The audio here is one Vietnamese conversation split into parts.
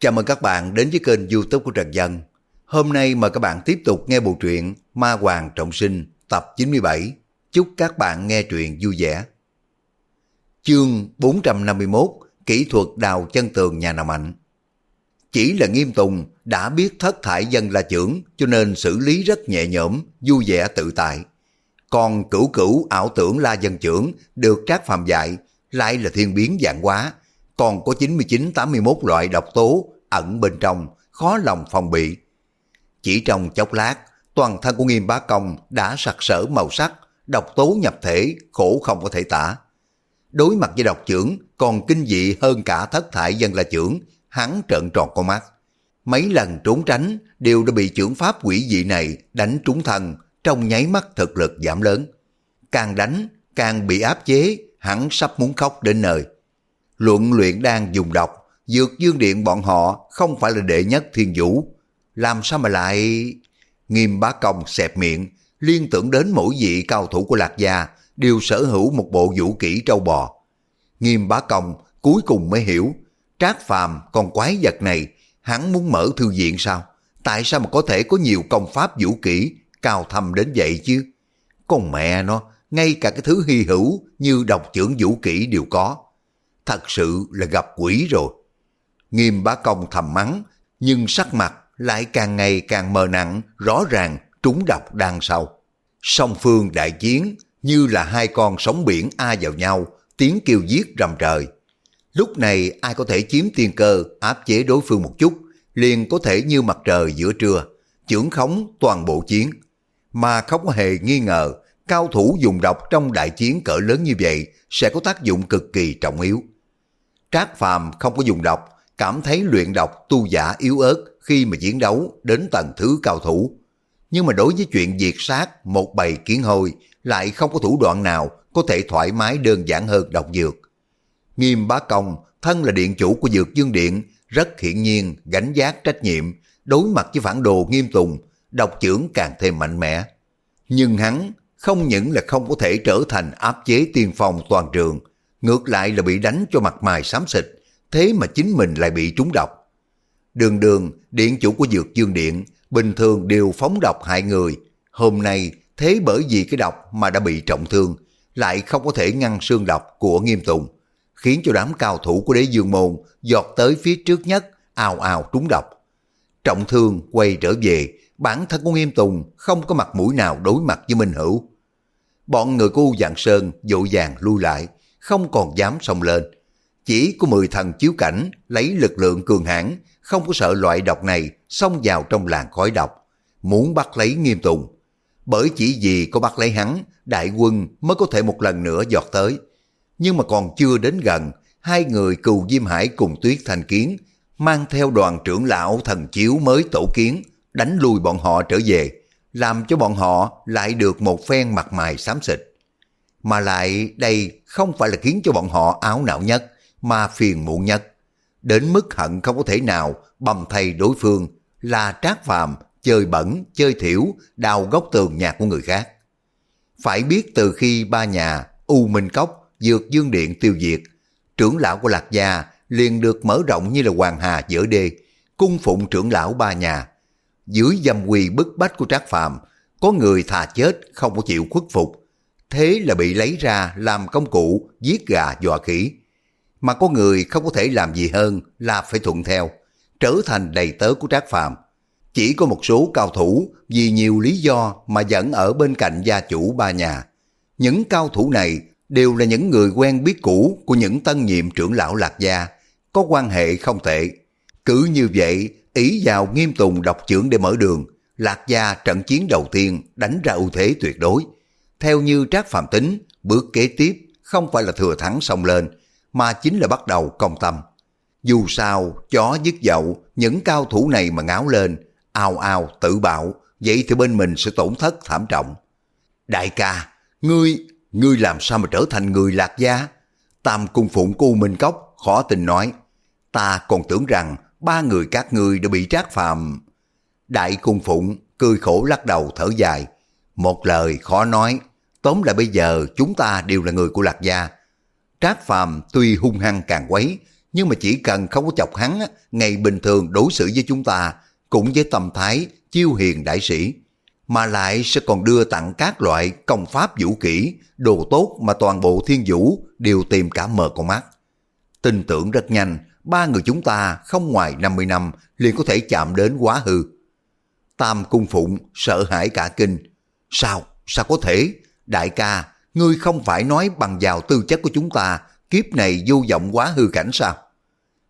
Chào mừng các bạn đến với kênh youtube của Trần Dân. Hôm nay mời các bạn tiếp tục nghe bộ truyện Ma Hoàng Trọng Sinh tập 97. Chúc các bạn nghe truyện vui vẻ. Chương 451 Kỹ thuật đào chân tường nhà nào mạnh Chỉ là nghiêm tùng đã biết thất thải dân là trưởng cho nên xử lý rất nhẹ nhõm, vui vẻ tự tại. Còn cửu cửu ảo tưởng la dân trưởng được trác phàm dạy lại là thiên biến dạng quá còn có 99-81 loại độc tố ẩn bên trong, khó lòng phòng bị. Chỉ trong chốc lát, toàn thân của nghiêm bá công đã sặc sỡ màu sắc, độc tố nhập thể, khổ không có thể tả. Đối mặt với độc trưởng còn kinh dị hơn cả thất thải dân là trưởng, hắn trợn tròn con mắt. Mấy lần trốn tránh đều đã bị trưởng pháp quỷ dị này đánh trúng thân, trong nháy mắt thực lực giảm lớn. Càng đánh, càng bị áp chế, hắn sắp muốn khóc đến nơi. Luận luyện đang dùng độc, dược dương điện bọn họ không phải là đệ nhất thiên vũ. Làm sao mà lại... Nghiêm bá công xẹp miệng, liên tưởng đến mỗi vị cao thủ của Lạc Gia đều sở hữu một bộ vũ kỹ trâu bò. Nghiêm bá công cuối cùng mới hiểu, trác phàm con quái vật này, hắn muốn mở thư viện sao? Tại sao mà có thể có nhiều công pháp vũ kỹ cao thâm đến vậy chứ? Con mẹ nó, ngay cả cái thứ hy hữu như độc trưởng vũ kỹ đều có. Thật sự là gặp quỷ rồi. Nghiêm bá công thầm mắng, nhưng sắc mặt lại càng ngày càng mờ nặng, rõ ràng trúng độc đang sau. Song phương đại chiến như là hai con sóng biển a vào nhau, tiếng kêu giết rầm trời. Lúc này ai có thể chiếm tiên cơ áp chế đối phương một chút, liền có thể như mặt trời giữa trưa, trưởng khống toàn bộ chiến. Mà không hề nghi ngờ, cao thủ dùng độc trong đại chiến cỡ lớn như vậy sẽ có tác dụng cực kỳ trọng yếu. Trác Phàm không có dùng độc, cảm thấy luyện độc tu giả yếu ớt khi mà chiến đấu đến tầng thứ cao thủ. Nhưng mà đối với chuyện diệt sát một bầy kiến hôi lại không có thủ đoạn nào có thể thoải mái đơn giản hơn độc dược. Nghiêm bá công, thân là điện chủ của dược dương điện, rất hiển nhiên gánh giác trách nhiệm, đối mặt với phản đồ nghiêm tùng, độc trưởng càng thêm mạnh mẽ. Nhưng hắn không những là không có thể trở thành áp chế tiên phong toàn trường, ngược lại là bị đánh cho mặt mày xám xịt, thế mà chính mình lại bị trúng độc. Đường đường, điện chủ của Dược Dương Điện, bình thường đều phóng độc hại người. Hôm nay, thế bởi vì cái độc mà đã bị trọng thương, lại không có thể ngăn xương độc của nghiêm tùng, khiến cho đám cao thủ của đế dương môn giọt tới phía trước nhất, ào ào trúng độc. Trọng thương quay trở về, bản thân của nghiêm tùng không có mặt mũi nào đối mặt với Minh Hữu. Bọn người của U Dạng Sơn dội vàng lui lại, không còn dám xông lên. Chỉ có 10 thần chiếu cảnh lấy lực lượng cường hãn không có sợ loại độc này xông vào trong làng khói độc, muốn bắt lấy nghiêm tùng. Bởi chỉ vì có bắt lấy hắn, đại quân mới có thể một lần nữa giọt tới. Nhưng mà còn chưa đến gần, hai người cừu Diêm Hải cùng Tuyết Thành Kiến mang theo đoàn trưởng lão thần chiếu mới tổ kiến, đánh lui bọn họ trở về, làm cho bọn họ lại được một phen mặt mày xám xịt. Mà lại đây không phải là khiến cho bọn họ áo não nhất, mà phiền muộn nhất. Đến mức hận không có thể nào bầm thay đối phương là trác phàm, chơi bẩn, chơi thiểu, đào góc tường nhà của người khác. Phải biết từ khi ba nhà U Minh Cốc, Dược Dương Điện tiêu diệt, trưởng lão của Lạc Gia liền được mở rộng như là hoàng hà dở đê, cung phụng trưởng lão ba nhà. Dưới dâm quỳ bức bách của Trác Phàm, có người thà chết không có chịu khuất phục, thế là bị lấy ra làm công cụ giết gà dọa khỉ. Mà có người không có thể làm gì hơn là phải thuận theo, trở thành đầy tớ của Trác Phàm. Chỉ có một số cao thủ vì nhiều lý do mà vẫn ở bên cạnh gia chủ ba nhà. Những cao thủ này đều là những người quen biết cũ của những tân nhiệm trưởng lão Lạc Gia, có quan hệ không tệ. Cứ như vậy, ý vào nghiêm tùng độc trưởng để mở đường, Lạc Gia trận chiến đầu tiên đánh ra ưu thế tuyệt đối. Theo như Trác Phạm tính, bước kế tiếp không phải là thừa thắng xông lên, mà chính là bắt đầu công tâm. Dù sao, chó dứt dậu, những cao thủ này mà ngáo lên, ao ao tự bạo, vậy thì bên mình sẽ tổn thất thảm trọng. Đại ca, ngươi, ngươi làm sao mà trở thành người lạc gia? Tam cung phụng cu Minh Cốc khó tình nói, ta còn tưởng rằng ba người các ngươi đã bị trác phàm. Đại cung phụng cười khổ lắc đầu thở dài, một lời khó nói, tóm lại bây giờ chúng ta đều là người của lạc gia. Trác phàm tuy hung hăng càng quấy, nhưng mà chỉ cần không có chọc hắn, ngày bình thường đối xử với chúng ta, cũng với tâm thái chiêu hiền đại sĩ, mà lại sẽ còn đưa tặng các loại công pháp vũ kỹ, đồ tốt mà toàn bộ thiên vũ đều tìm cả mờ con mắt. Tin tưởng rất nhanh, ba người chúng ta không ngoài 50 năm liền có thể chạm đến quá hư. Tam cung phụng sợ hãi cả kinh. Sao? Sao có thể? Đại ca, ngươi không phải nói bằng vào tư chất của chúng ta, kiếp này vô vọng quá hư cảnh sao?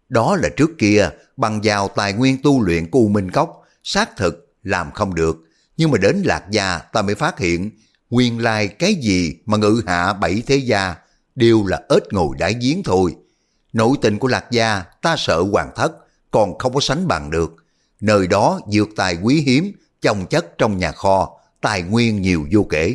Đó là trước kia, bằng vào tài nguyên tu luyện của U Minh Cốc, xác thực làm không được. Nhưng mà đến Lạc Gia ta mới phát hiện, nguyên lai cái gì mà ngự hạ bảy thế gia đều là ếch ngồi đáy giếng thôi. Nội tình của Lạc Gia ta sợ hoàng thất, còn không có sánh bằng được. Nơi đó dược tài quý hiếm, chồng chất trong nhà kho, tài nguyên nhiều vô kể.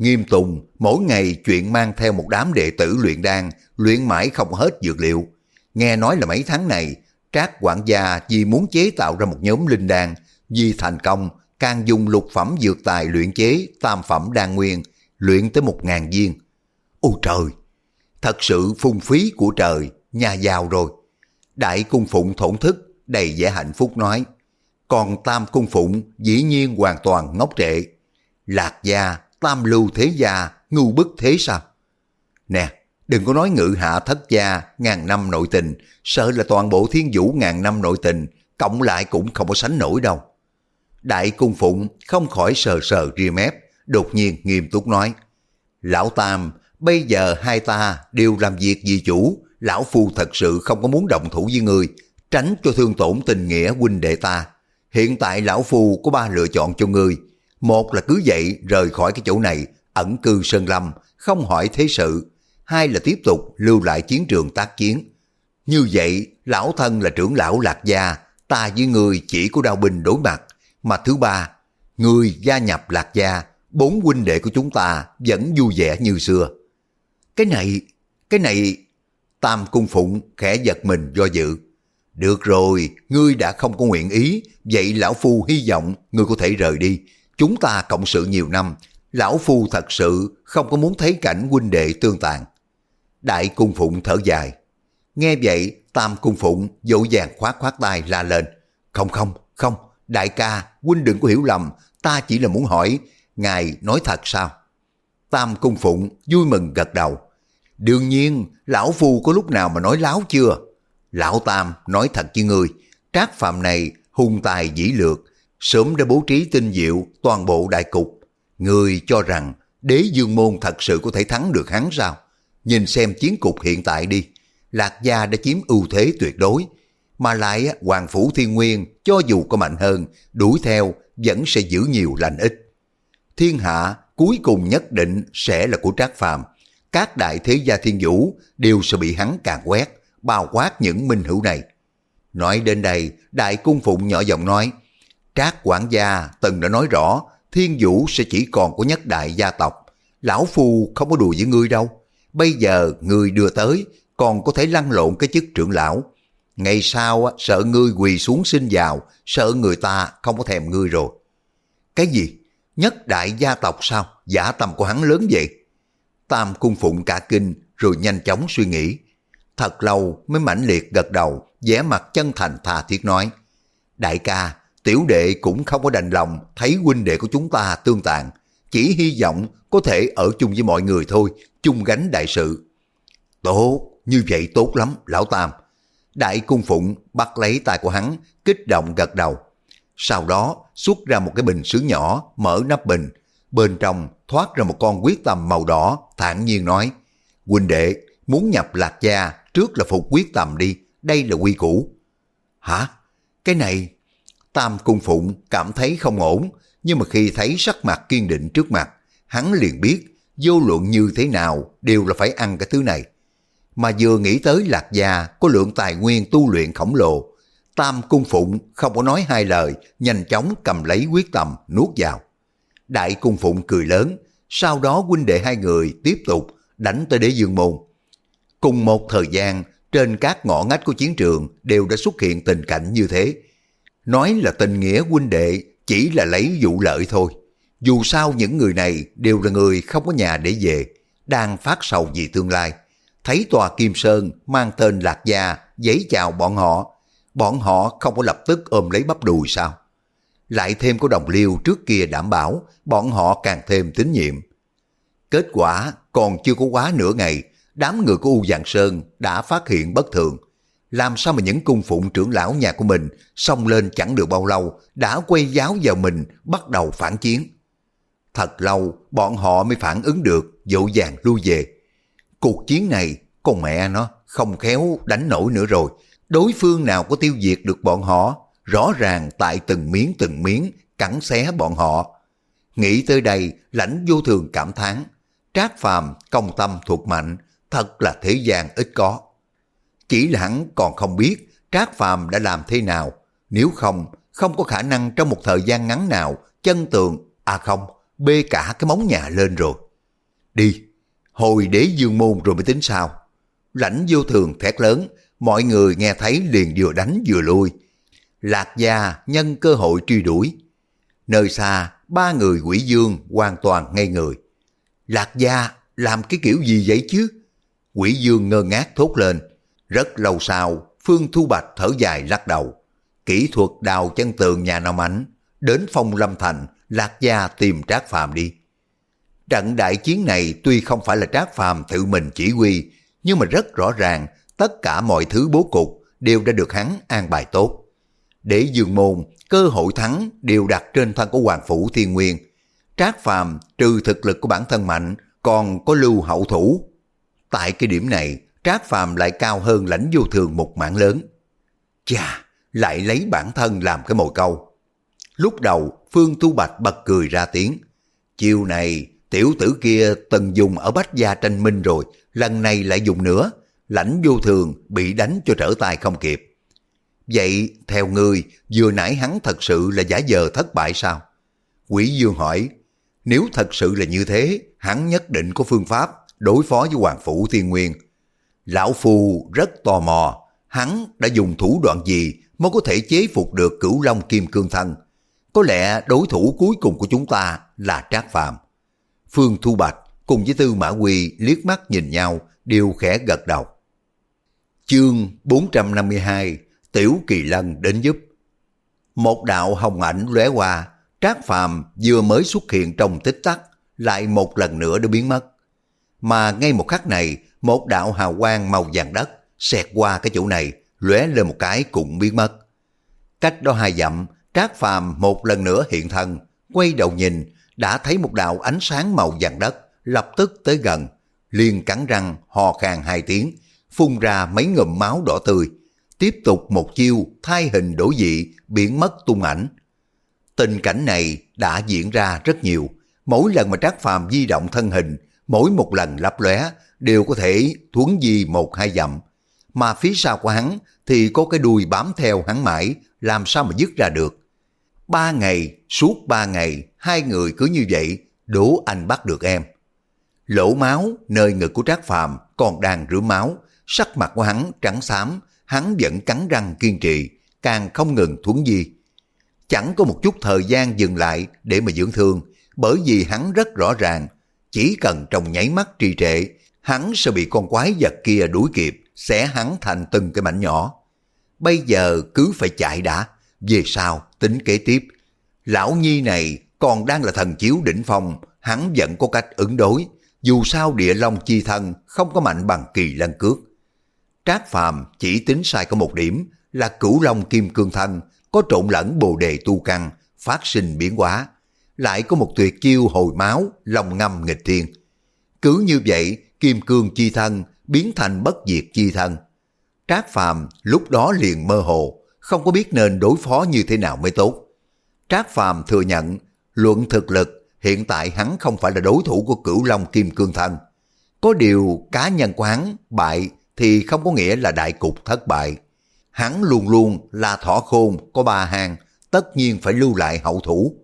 Nghiêm Tùng mỗi ngày chuyện mang theo một đám đệ tử luyện đan, luyện mãi không hết dược liệu. Nghe nói là mấy tháng này, Trác quản gia vì muốn chế tạo ra một nhóm linh đan, vì thành công, càng dùng lục phẩm dược tài luyện chế tam phẩm đan nguyên, luyện tới một ngàn viên. Ôi trời! Thật sự phung phí của trời, nhà giàu rồi. Đại cung phụng thổn thức, đầy vẻ hạnh phúc nói. Còn tam cung phụng dĩ nhiên hoàn toàn ngốc trệ. Lạc gia, tam lưu thế gia, ngu bức thế sao? Nè, đừng có nói ngự hạ thất gia, ngàn năm nội tình, sợ là toàn bộ thiên vũ ngàn năm nội tình, cộng lại cũng không có sánh nổi đâu. Đại cung phụng không khỏi sờ sờ ria mép, đột nhiên nghiêm túc nói. Lão Tam, bây giờ hai ta đều làm việc vì chủ, lão phu thật sự không có muốn động thủ với người, tránh cho thương tổn tình nghĩa huynh đệ ta. Hiện tại lão phu có ba lựa chọn cho ngươi. Một là cứ vậy rời khỏi cái chỗ này, ẩn cư sơn lâm, không hỏi thế sự. Hai là tiếp tục lưu lại chiến trường tác chiến. Như vậy, lão thân là trưởng lão lạc gia, ta với người chỉ có đao binh đối mặt. Mà thứ ba, người gia nhập lạc gia, bốn huynh đệ của chúng ta vẫn vui vẻ như xưa. Cái này, cái này... Tam Cung Phụng khẽ giật mình do dự. Được rồi, ngươi đã không có nguyện ý, vậy Lão Phu hy vọng ngươi có thể rời đi. Chúng ta cộng sự nhiều năm, Lão Phu thật sự không có muốn thấy cảnh huynh đệ tương tàn. Đại Cung Phụng thở dài. Nghe vậy, Tam Cung Phụng dỗ dàng khoát khoát tay la lên. Không không, không, đại ca, huynh đừng có hiểu lầm, ta chỉ là muốn hỏi, ngài nói thật sao? Tam Cung Phụng vui mừng gật đầu. Đương nhiên, lão phu có lúc nào mà nói láo chưa? Lão Tam nói thật với người, trác phạm này hung tài dĩ lược, sớm đã bố trí tinh diệu toàn bộ đại cục. Người cho rằng đế dương môn thật sự có thể thắng được hắn sao? Nhìn xem chiến cục hiện tại đi, Lạc Gia đã chiếm ưu thế tuyệt đối, mà lại Hoàng Phủ Thiên Nguyên cho dù có mạnh hơn, đuổi theo vẫn sẽ giữ nhiều lành ít. Thiên hạ cuối cùng nhất định sẽ là của Trác Phàm các đại thế gia thiên vũ đều sẽ bị hắn càng quét, bao quát những minh hữu này. Nói đến đây, đại cung phụng nhỏ giọng nói, Trác quản gia từng đã nói rõ, thiên vũ sẽ chỉ còn của nhất đại gia tộc. Lão Phu không có đùa với ngươi đâu. Bây giờ ngươi đưa tới, còn có thể lăn lộn cái chức trưởng lão. Ngày sau sợ ngươi quỳ xuống xin vào, sợ người ta không có thèm ngươi rồi. Cái gì? Nhất đại gia tộc sao? Giả tầm của hắn lớn vậy? Tam cung phụng cả kinh rồi nhanh chóng suy nghĩ. Thật lâu mới mãnh liệt gật đầu, vẻ mặt chân thành thà thiết nói. Đại ca, tiểu đệ cũng không có đành lòng thấy huynh đệ của chúng ta tương tàn. Chỉ hy vọng có thể ở chung với mọi người thôi, chung gánh đại sự. Tốt, như vậy tốt lắm, lão Tam. Đại cung phụng bắt lấy tay của hắn, kích động gật đầu. Sau đó xuất ra một cái bình sứ nhỏ, mở nắp bình, Bên trong thoát ra một con quyết tâm màu đỏ, thản nhiên nói, huynh đệ, muốn nhập lạc gia, trước là phục quyết tâm đi, đây là quy củ. Hả? Cái này... Tam Cung Phụng cảm thấy không ổn, nhưng mà khi thấy sắc mặt kiên định trước mặt, hắn liền biết vô luận như thế nào đều là phải ăn cái thứ này. Mà vừa nghĩ tới Lạc Gia có lượng tài nguyên tu luyện khổng lồ, Tam Cung Phụng không có nói hai lời, nhanh chóng cầm lấy quyết tâm nuốt vào. Đại Cung Phụng cười lớn, sau đó huynh đệ hai người tiếp tục đánh tới đế dương môn. Cùng một thời gian, trên các ngõ ngách của chiến trường đều đã xuất hiện tình cảnh như thế. Nói là tình nghĩa huynh đệ chỉ là lấy vụ lợi thôi. Dù sao những người này đều là người không có nhà để về, đang phát sầu vì tương lai. thấy tòa Kim Sơn mang tên Lạc Gia giấy chào bọn họ, bọn họ không có lập tức ôm lấy bắp đùi sao? Lại thêm có đồng liêu trước kia đảm bảo, bọn họ càng thêm tín nhiệm. Kết quả còn chưa có quá nửa ngày, đám người của U Giang Sơn đã phát hiện bất thường. Làm sao mà những cung phụng trưởng lão nhà của mình xông lên chẳng được bao lâu, đã quay giáo vào mình, bắt đầu phản chiến. Thật lâu, bọn họ mới phản ứng được dỗ dàng lui về. Cuộc chiến này, con mẹ nó, không khéo đánh nổi nữa rồi. Đối phương nào có tiêu diệt được bọn họ, rõ ràng tại từng miếng từng miếng cắn xé bọn họ. Nghĩ tới đây, lãnh vô thường cảm thán, Trác phàm công tâm thuộc mạnh, thật là thế gian ít có. Chỉ là hắn còn không biết Trác phàm đã làm thế nào nếu không không có khả năng trong một thời gian ngắn nào chân tường à không bê cả cái móng nhà lên rồi. Đi, hồi đế dương môn rồi mới tính sao. Lãnh vô thường thét lớn, mọi người nghe thấy liền vừa đánh vừa lui. Lạc gia nhân cơ hội truy đuổi. Nơi xa, ba người quỷ dương hoàn toàn ngây người. Lạc gia làm cái kiểu gì vậy chứ? Quỷ dương ngơ ngác thốt lên. Rất lâu sau, Phương Thu Bạch thở dài lắc đầu. Kỹ thuật đào chân tường nhà nào Ánh, đến phong lâm thành, Lạc gia tìm Trác Phàm đi. Trận đại chiến này tuy không phải là Trác Phàm tự mình chỉ huy, nhưng mà rất rõ ràng tất cả mọi thứ bố cục đều đã được hắn an bài tốt. Để dường môn, cơ hội thắng đều đặt trên thân của Hoàng Phủ Thiên Nguyên. Trác Phàm trừ thực lực của bản thân mạnh, còn có lưu hậu thủ. Tại cái điểm này, Trác Phàm lại cao hơn lãnh vô thường một mảng lớn. Chà, lại lấy bản thân làm cái mồi câu. Lúc đầu, Phương Tu Bạch bật cười ra tiếng. Chiều này, tiểu tử kia từng dùng ở Bách Gia tranh minh rồi, lần này lại dùng nữa. Lãnh vô thường bị đánh cho trở tay không kịp. Vậy, theo ngươi, vừa nãy hắn thật sự là giả dờ thất bại sao? Quỷ Dương hỏi, nếu thật sự là như thế, hắn nhất định có phương pháp đối phó với Hoàng Phủ Thiên Nguyên. Lão Phu rất tò mò, hắn đã dùng thủ đoạn gì mới có thể chế phục được cửu long kim cương thân. Có lẽ đối thủ cuối cùng của chúng ta là Trác Phạm. Phương Thu Bạch cùng với Tư Mã Quy liếc mắt nhìn nhau, đều khẽ gật đầu. Chương 452 Tiểu Kỳ Lân đến giúp Một đạo hồng ảnh lóe qua, Trác Phàm vừa mới xuất hiện trong tích tắc, lại một lần nữa đã biến mất. Mà ngay một khắc này, một đạo hào quang màu vàng đất xẹt qua cái chỗ này, lóe lên một cái cũng biến mất. Cách đó hai dặm, Trác Phàm một lần nữa hiện thân, quay đầu nhìn, đã thấy một đạo ánh sáng màu vàng đất, lập tức tới gần, liền cắn răng hò khan hai tiếng, phun ra mấy ngụm máu đỏ tươi, tiếp tục một chiêu thay hình đổi dị, biến mất tung ảnh. Tình cảnh này đã diễn ra rất nhiều, mỗi lần mà Trác Phàm di động thân hình, mỗi một lần lấp lóe đều có thể thuấn di một hai dặm, mà phía sau của hắn thì có cái đuôi bám theo hắn mãi, làm sao mà dứt ra được. Ba ngày, suốt ba ngày, hai người cứ như vậy, đố anh bắt được em. Lỗ máu nơi ngực của Trác Phàm còn đang rửa máu, sắc mặt của hắn trắng xám, hắn vẫn cắn răng kiên trì, càng không ngừng thuấn di. Chẳng có một chút thời gian dừng lại để mà dưỡng thương, bởi vì hắn rất rõ ràng, chỉ cần trong nháy mắt trì trệ, hắn sẽ bị con quái vật kia đuổi kịp, xé hắn thành từng cái mảnh nhỏ. Bây giờ cứ phải chạy đã, về sau tính kế tiếp. Lão Nhi này còn đang là thần chiếu đỉnh phong, hắn vẫn có cách ứng đối, dù sao địa long chi thân không có mạnh bằng kỳ lân cước. Trác Phàm chỉ tính sai có một điểm là cửu long kim cương thân có trộn lẫn bồ đề tu căn, phát sinh biến hóa, lại có một tuyệt chiêu hồi máu, lòng ngâm nghịch thiên. Cứ như vậy, kim cương chi thân biến thành bất diệt chi thân. Trác Phàm lúc đó liền mơ hồ, không có biết nên đối phó như thế nào mới tốt. Trác Phàm thừa nhận, luận thực lực, hiện tại hắn không phải là đối thủ của cửu long kim cương thân. Có điều cá nhân của hắn bại thì không có nghĩa là đại cục thất bại. Hắn luôn luôn là thỏ khôn có ba hàng, tất nhiên phải lưu lại hậu thủ.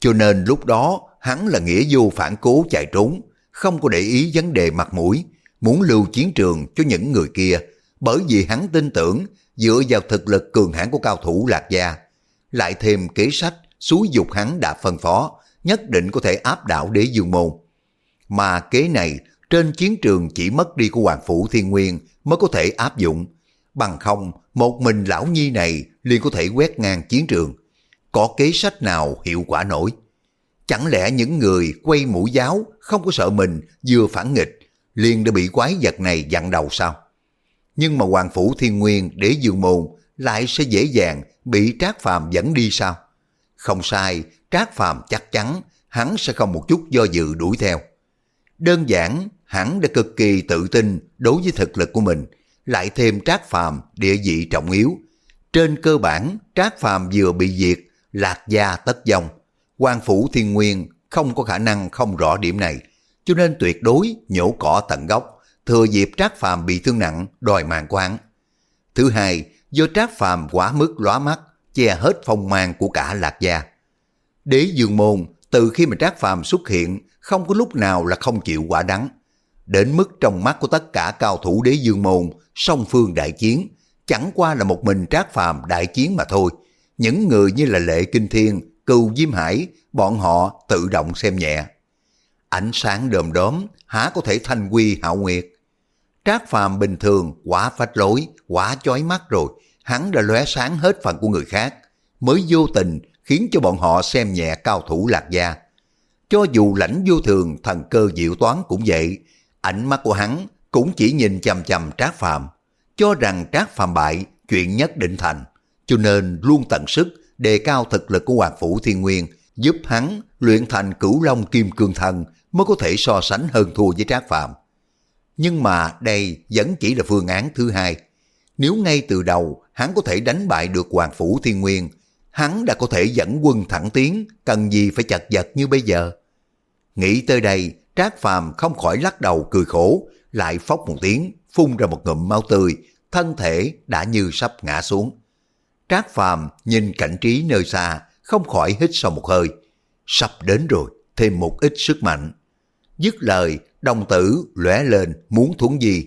Cho nên lúc đó hắn là nghĩa vô phản cố chạy trốn, không có để ý vấn đề mặt mũi, muốn lưu chiến trường cho những người kia, bởi vì hắn tin tưởng dựa vào thực lực cường hãn của cao thủ Lạc Gia, lại thêm kế sách suối dục hắn đã phân phó, nhất định có thể áp đảo đế dương môn. Mà kế này trên chiến trường chỉ mất đi của Hoàng Phủ Thiên Nguyên mới có thể áp dụng. Bằng không, một mình lão nhi này liền có thể quét ngang chiến trường. Có kế sách nào hiệu quả nổi? Chẳng lẽ những người quay mũi giáo không có sợ mình vừa phản nghịch, liền đã bị quái vật này dặn đầu sao? Nhưng mà Hoàng Phủ Thiên Nguyên để dương môn lại sẽ dễ dàng bị Trác Phàm dẫn đi sao? Không sai, Trác Phàm chắc chắn hắn sẽ không một chút do dự đuổi theo. Đơn giản, hắn đã cực kỳ tự tin đối với thực lực của mình, lại thêm Trác Phàm địa vị trọng yếu. Trên cơ bản, Trác Phàm vừa bị diệt, lạc gia tất dòng quan phủ thiên nguyên không có khả năng không rõ điểm này, cho nên tuyệt đối nhổ cỏ tận gốc, thừa dịp Trác Phàm bị thương nặng đòi mạng của hắn. Thứ hai, do Trác Phàm quá mức lóa mắt, che hết phong mang của cả lạc gia. Đế dương môn, từ khi mà Trác Phàm xuất hiện, không có lúc nào là không chịu quả đắng. Đến mức trong mắt của tất cả cao thủ đế dương môn, song phương đại chiến, chẳng qua là một mình Trác Phàm đại chiến mà thôi. Những người như là Lệ Kinh Thiên, Cừu Diêm Hải, bọn họ tự động xem nhẹ. Ánh sáng đờm đóm, há có thể thanh quy hạo nguyệt. Trác Phàm bình thường, quá phách lối, quá chói mắt rồi, hắn đã lóe sáng hết phần của người khác, mới vô tình khiến cho bọn họ xem nhẹ cao thủ lạc gia. Cho dù lãnh vô thường thần cơ diệu toán cũng vậy, ánh mắt của hắn cũng chỉ nhìn chầm chầm Trác Phàm, cho rằng Trác Phàm bại, chuyện nhất định thành, cho nên luôn tận sức đề cao thực lực của Hoàng Phủ Thiên Nguyên, giúp hắn luyện thành cửu long kim cương thần mới có thể so sánh hơn thua với Trác phạm Nhưng mà đây vẫn chỉ là phương án thứ hai. Nếu ngay từ đầu hắn có thể đánh bại được Hoàng Phủ Thiên Nguyên, hắn đã có thể dẫn quân thẳng tiến, cần gì phải chật vật như bây giờ. Nghĩ tới đây, Trác Phàm không khỏi lắc đầu cười khổ, lại phốc một tiếng, phun ra một ngụm máu tươi, thân thể đã như sắp ngã xuống. Trác Phàm nhìn cảnh trí nơi xa, không khỏi hít sâu một hơi. Sắp đến rồi, thêm một ít sức mạnh. Dứt lời, đồng tử lóe lên muốn thuấn gì.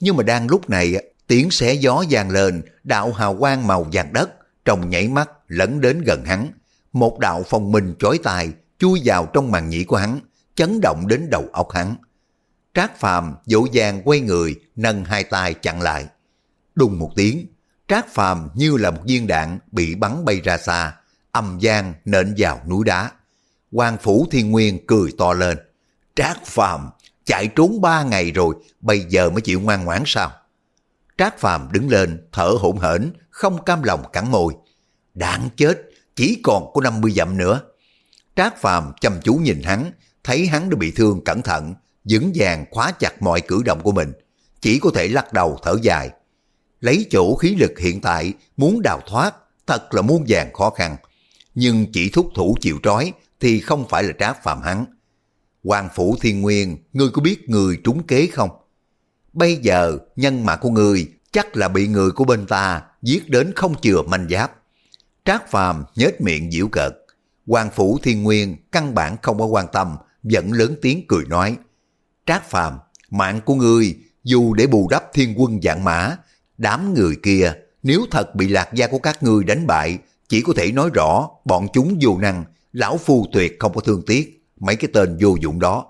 Nhưng mà đang lúc này, tiếng xé gió vang lên, đạo hào quang màu vàng đất, trong nhảy mắt lẫn đến gần hắn. Một đạo phong minh chói tai chui vào trong màn nhĩ của hắn, chấn động đến đầu óc hắn. Trác Phàm dỗ dàng quay người, nâng hai tay chặn lại. Đùng một tiếng, Trác Phàm như là một viên đạn bị bắn bay ra xa, âm gian nện vào núi đá. Hoàng Phủ Thiên Nguyên cười to lên. Trác Phàm chạy trốn ba ngày rồi, bây giờ mới chịu ngoan ngoãn sao? Trác Phàm đứng lên, thở hổn hển, không cam lòng cắn môi. Đáng chết, chỉ còn có 50 dặm nữa. Trác Phàm chăm chú nhìn hắn, thấy hắn đã bị thương cẩn thận, vững vàng khóa chặt mọi cử động của mình, chỉ có thể lắc đầu thở dài. Lấy chỗ khí lực hiện tại muốn đào thoát thật là muôn vàng khó khăn, nhưng chỉ thúc thủ chịu trói thì không phải là trác phạm hắn. Hoàng Phủ Thiên Nguyên, ngươi có biết người trúng kế không? Bây giờ nhân mạng của người chắc là bị người của bên ta giết đến không chừa manh giáp. Trác Phàm nhếch miệng giễu cợt. Hoàng Phủ Thiên Nguyên căn bản không có quan tâm, vẫn lớn tiếng cười nói. Trác Phàm, mạng của ngươi dù để bù đắp thiên quân dạng mã, đám người kia nếu thật bị lạc gia của các ngươi đánh bại, chỉ có thể nói rõ bọn chúng vô năng, lão phu tuyệt không có thương tiếc mấy cái tên vô dụng đó.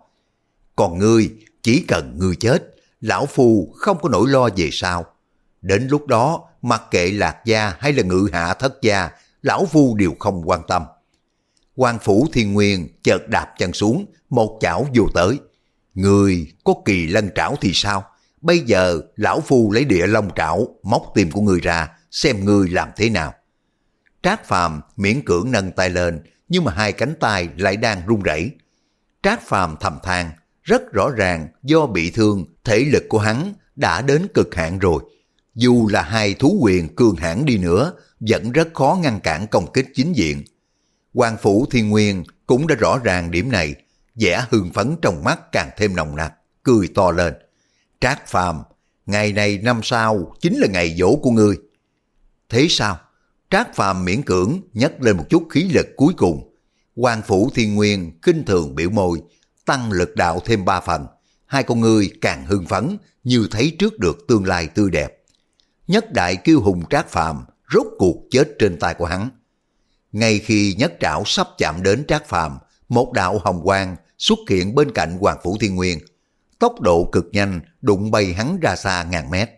Còn ngươi, chỉ cần ngươi chết, lão phu không có nỗi lo về sao Đến lúc đó, mặc kệ lạc gia hay là ngự hạ thất gia, lão phu đều không quan tâm. quan phủ thiên nguyên chợt đạp chân xuống, một chảo vô tới. Người có kỳ lân trảo thì sao? Bây giờ lão phu lấy địa long trảo, móc tim của người ra, xem người làm thế nào. Trác phàm miễn cưỡng nâng tay lên, nhưng mà hai cánh tay lại đang run rẩy. Trác phàm thầm than, rất rõ ràng do bị thương, thể lực của hắn đã đến cực hạn rồi. Dù là hai thú quyền cường hãn đi nữa, vẫn rất khó ngăn cản công kích chính diện. Hoàng Phủ Thiên Nguyên cũng đã rõ ràng điểm này, vẻ hưng phấn trong mắt càng thêm nồng nặc, cười to lên. Trác Phàm, ngày này năm sau chính là ngày dỗ của ngươi. Thế sao? Trác Phàm miễn cưỡng nhấc lên một chút khí lực cuối cùng. Hoàng Phủ Thiên Nguyên kinh thường biểu môi, tăng lực đạo thêm ba phần. Hai con ngươi càng hưng phấn như thấy trước được tương lai tươi đẹp. Nhất đại kiêu hùng Trác Phàm rốt cuộc chết trên tay của hắn. Ngay khi nhất trảo sắp chạm đến Trác Phàm, một đạo hồng quang xuất hiện bên cạnh Hoàng Phủ Thiên Nguyên tốc độ cực nhanh đụng bay hắn ra xa ngàn mét,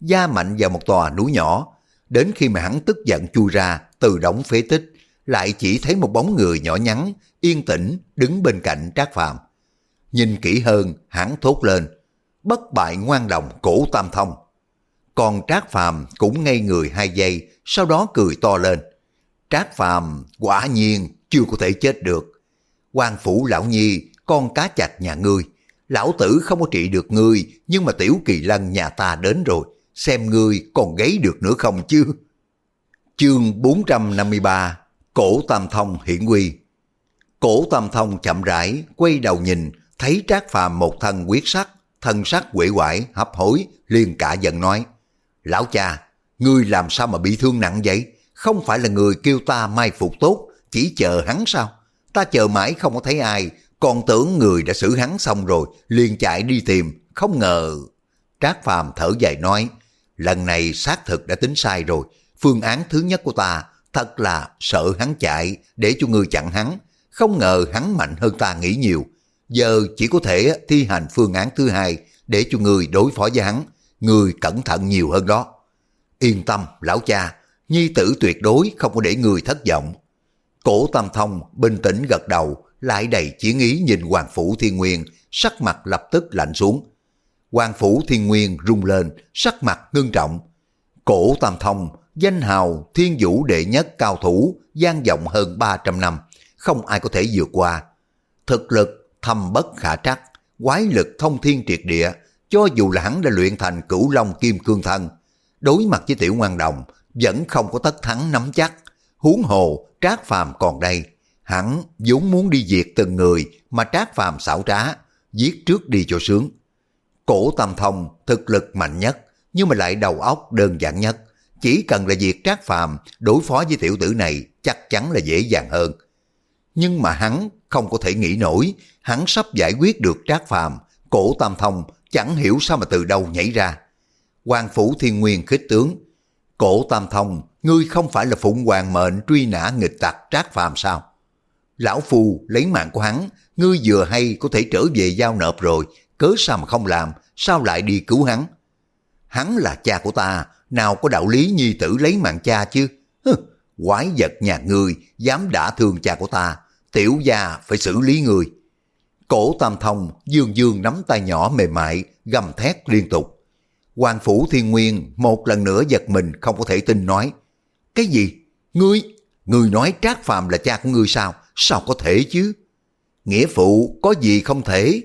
gia mạnh vào một tòa núi nhỏ, đến khi mà hắn tức giận chui ra từ đống phế tích, lại chỉ thấy một bóng người nhỏ nhắn, yên tĩnh đứng bên cạnh Trác Phàm. Nhìn kỹ hơn, hắn thốt lên, bất bại ngoan đồng cổ tam thông. Còn Trác Phàm cũng ngây người hai giây, sau đó cười to lên. Trác Phàm quả nhiên chưa có thể chết được. quan phủ lão nhi, con cá chạch nhà ngươi. Lão tử không có trị được ngươi, nhưng mà tiểu kỳ lân nhà ta đến rồi. Xem ngươi còn gáy được nữa không chứ? Chương 453 Cổ Tam Thông hiển quy Cổ Tam Thông chậm rãi, quay đầu nhìn, thấy Trác Phàm một thân quyết sắc, thân sắc quỷ quải, hấp hối, liền cả giận nói. Lão cha, ngươi làm sao mà bị thương nặng vậy? Không phải là người kêu ta mai phục tốt, chỉ chờ hắn sao? Ta chờ mãi không có thấy ai, còn tưởng người đã xử hắn xong rồi, liền chạy đi tìm, không ngờ. Trác Phàm thở dài nói, lần này xác thực đã tính sai rồi, phương án thứ nhất của ta thật là sợ hắn chạy để cho người chặn hắn, không ngờ hắn mạnh hơn ta nghĩ nhiều. Giờ chỉ có thể thi hành phương án thứ hai để cho người đối phó với hắn, người cẩn thận nhiều hơn đó. Yên tâm, lão cha, nhi tử tuyệt đối không có để người thất vọng. Cổ Tam Thông bình tĩnh gật đầu, lại đầy chiến ý nhìn Hoàng Phủ Thiên Nguyên, sắc mặt lập tức lạnh xuống. Hoàng Phủ Thiên Nguyên rung lên, sắc mặt ngưng trọng. Cổ Tam Thông, danh hào thiên vũ đệ nhất cao thủ, gian vọng hơn 300 năm, không ai có thể vượt qua. Thực lực thâm bất khả trắc, quái lực thông thiên triệt địa, cho dù là hắn đã luyện thành cửu long kim cương thân, đối mặt với tiểu ngoan đồng, vẫn không có tất thắng nắm chắc. Huống hồ, Trác Phàm còn đây, hắn vốn muốn đi diệt từng người mà Trác Phàm xảo trá, giết trước đi cho sướng. Cổ Tam Thông thực lực mạnh nhất, nhưng mà lại đầu óc đơn giản nhất. Chỉ cần là diệt Trác Phàm đối phó với tiểu tử này chắc chắn là dễ dàng hơn. Nhưng mà hắn không có thể nghĩ nổi, hắn sắp giải quyết được Trác Phàm, cổ Tam Thông chẳng hiểu sao mà từ đâu nhảy ra. quan Phủ Thiên Nguyên khích tướng, cổ Tam Thông, ngươi không phải là phụng hoàng mệnh truy nã nghịch tặc Trác Phàm sao? Lão Phu lấy mạng của hắn, ngươi vừa hay có thể trở về giao nộp rồi, cớ sao mà không làm, sao lại đi cứu hắn? Hắn là cha của ta, nào có đạo lý nhi tử lấy mạng cha chứ? Hừ, quái vật nhà ngươi, dám đả thương cha của ta, tiểu gia phải xử lý người. Cổ tam thông dương dương nắm tay nhỏ mềm mại, gầm thét liên tục. Hoàng Phủ Thiên Nguyên một lần nữa giật mình không có thể tin nói. Cái gì? Ngươi? Ngươi nói Trác Phàm là cha của ngươi sao? Sao có thể chứ? Nghĩa phụ có gì không thể?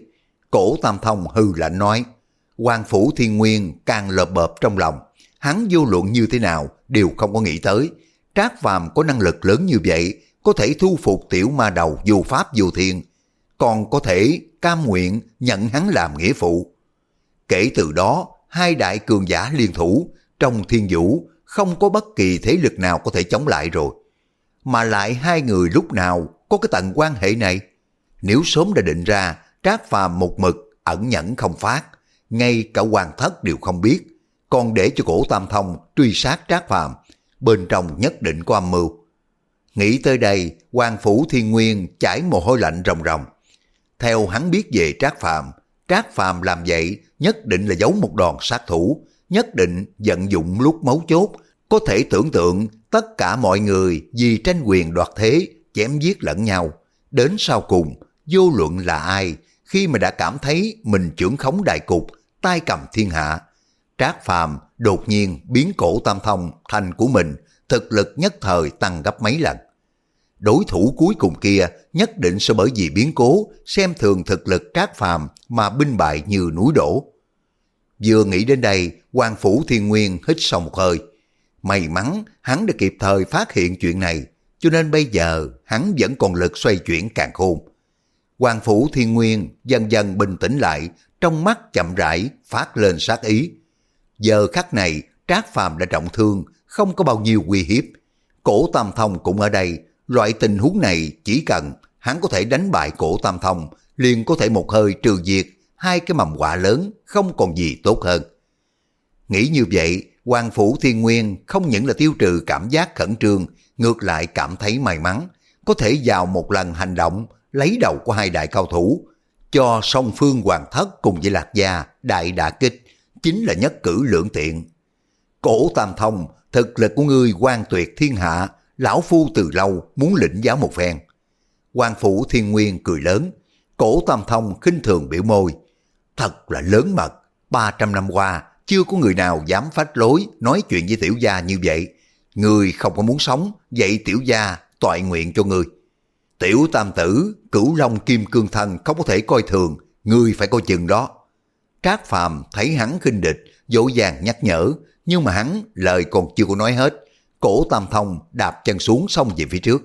Cổ Tam Thông hư lạnh nói. quan Phủ Thiên Nguyên càng lợp bợp trong lòng. Hắn vô luận như thế nào đều không có nghĩ tới. Trác Phàm có năng lực lớn như vậy, có thể thu phục tiểu ma đầu dù pháp dù thiên, còn có thể cam nguyện nhận hắn làm nghĩa phụ. Kể từ đó, hai đại cường giả liên thủ, trong thiên vũ không có bất kỳ thế lực nào có thể chống lại rồi. Mà lại hai người lúc nào có cái tầng quan hệ này? Nếu sớm đã định ra, Trác Phàm một mực, ẩn nhẫn không phát, ngay cả hoàng thất đều không biết, còn để cho cổ Tam Thông truy sát Trác Phàm bên trong nhất định có âm mưu. Nghĩ tới đây, quan phủ thiên nguyên chảy mồ hôi lạnh ròng ròng. Theo hắn biết về Trác Phàm, Trác Phàm làm vậy nhất định là giấu một đòn sát thủ, nhất định vận dụng lúc mấu chốt, có thể tưởng tượng tất cả mọi người vì tranh quyền đoạt thế, chém giết lẫn nhau. Đến sau cùng, vô luận là ai, khi mà đã cảm thấy mình trưởng khống đại cục, tay cầm thiên hạ, Trác Phàm đột nhiên biến cổ tam thông thành của mình, thực lực nhất thời tăng gấp mấy lần. Đối thủ cuối cùng kia nhất định sẽ bởi vì biến cố xem thường thực lực Trác Phàm mà binh bại như núi đổ. Vừa nghĩ đến đây, quan phủ thiên nguyên hít sâu một hơi. May mắn hắn đã kịp thời phát hiện chuyện này, cho nên bây giờ hắn vẫn còn lực xoay chuyển càng khôn. Hoàng phủ thiên nguyên dần dần bình tĩnh lại, trong mắt chậm rãi phát lên sát ý. Giờ khắc này, Trác Phàm đã trọng thương, không có bao nhiêu uy hiếp. Cổ Tam Thông cũng ở đây, loại tình huống này chỉ cần hắn có thể đánh bại cổ Tam Thông, liền có thể một hơi trừ diệt hai cái mầm quả lớn, không còn gì tốt hơn. Nghĩ như vậy, Hoàng Phủ Thiên Nguyên không những là tiêu trừ cảm giác khẩn trương, ngược lại cảm thấy may mắn, có thể vào một lần hành động lấy đầu của hai đại cao thủ, cho song phương hoàng thất cùng với lạc gia đại đả kích, chính là nhất cử lưỡng tiện. Cổ Tam Thông, thực lực của ngươi quan tuyệt thiên hạ, lão phu từ lâu muốn lĩnh giáo một phen. quan phủ thiên nguyên cười lớn, cổ Tam Thông khinh thường biểu môi. Thật là lớn mật, 300 năm qua chưa có người nào dám phách lối nói chuyện với tiểu gia như vậy. Người không có muốn sống, vậy tiểu gia toại nguyện cho người. Tiểu tam tử, cửu long kim cương thần không có thể coi thường, người phải coi chừng đó. Trác Phàm thấy hắn khinh địch, dỗ dàng nhắc nhở, nhưng mà hắn lời còn chưa có nói hết. Cổ Tam Thông đạp chân xuống xong về phía trước.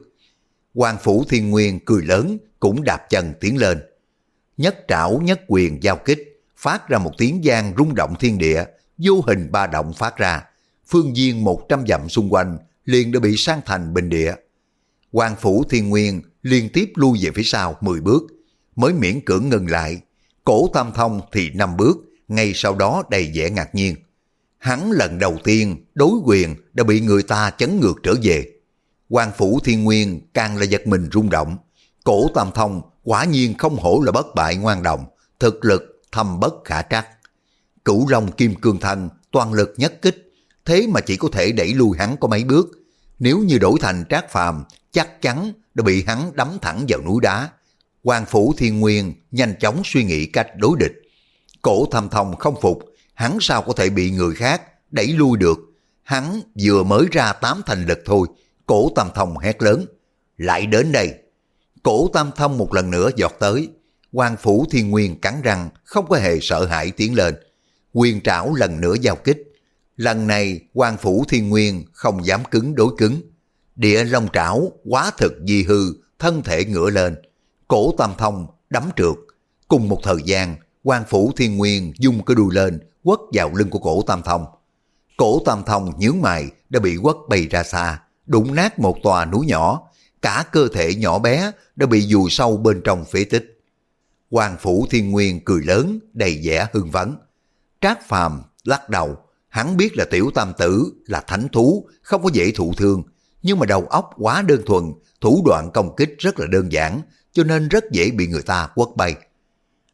Hoàng Phủ Thiên Nguyên cười lớn, cũng đạp chân tiến lên. Nhất trảo nhất quyền giao kích, phát ra một tiếng gian rung động thiên địa, vô hình ba động phát ra. Phương viên một trăm dặm xung quanh liền đã bị sang thành bình địa. Hoàng Phủ Thiên Nguyên liên tiếp lui về phía sau 10 bước, mới miễn cưỡng ngừng lại. Cổ Tam Thông thì 5 bước, ngay sau đó đầy vẻ ngạc nhiên. Hắn lần đầu tiên đối quyền đã bị người ta chấn ngược trở về. Hoàng Phủ Thiên Nguyên càng là giật mình rung động. Cổ Tam Thông quả nhiên không hổ là bất bại ngoan đồng, thực lực thâm bất khả trắc. Cửu Long Kim Cương Thân toàn lực nhất kích, thế mà chỉ có thể đẩy lui hắn có mấy bước. Nếu như đổi thành trác phàm, chắc chắn đã bị hắn đấm thẳng vào núi đá. Hoàng Phủ Thiên Nguyên nhanh chóng suy nghĩ cách đối địch. Cổ thầm thông không phục, hắn sao có thể bị người khác đẩy lui được. Hắn vừa mới ra tám thành lực thôi, cổ tam thông hét lớn. Lại đến đây. Cổ tam thông một lần nữa giọt tới. Hoàng Phủ Thiên Nguyên cắn răng, không có hề sợ hãi tiến lên. Quyền trảo lần nữa giao kích. Lần này quan Phủ Thiên Nguyên không dám cứng đối cứng Địa long trảo quá thực di hư, thân thể ngửa lên, cổ tam thông đấm trượt. Cùng một thời gian, quan phủ thiên nguyên dung cái đuôi lên, quất vào lưng của cổ tam thông. Cổ tam thông nhướng mày đã bị quất bay ra xa, đụng nát một tòa núi nhỏ, cả cơ thể nhỏ bé đã bị dù sâu bên trong phế tích. Hoàng phủ thiên nguyên cười lớn, đầy vẻ hưng phấn. Trác phàm lắc đầu, hắn biết là tiểu tam tử là thánh thú, không có dễ thụ thương, nhưng mà đầu óc quá đơn thuần, thủ đoạn công kích rất là đơn giản, cho nên rất dễ bị người ta quất bay.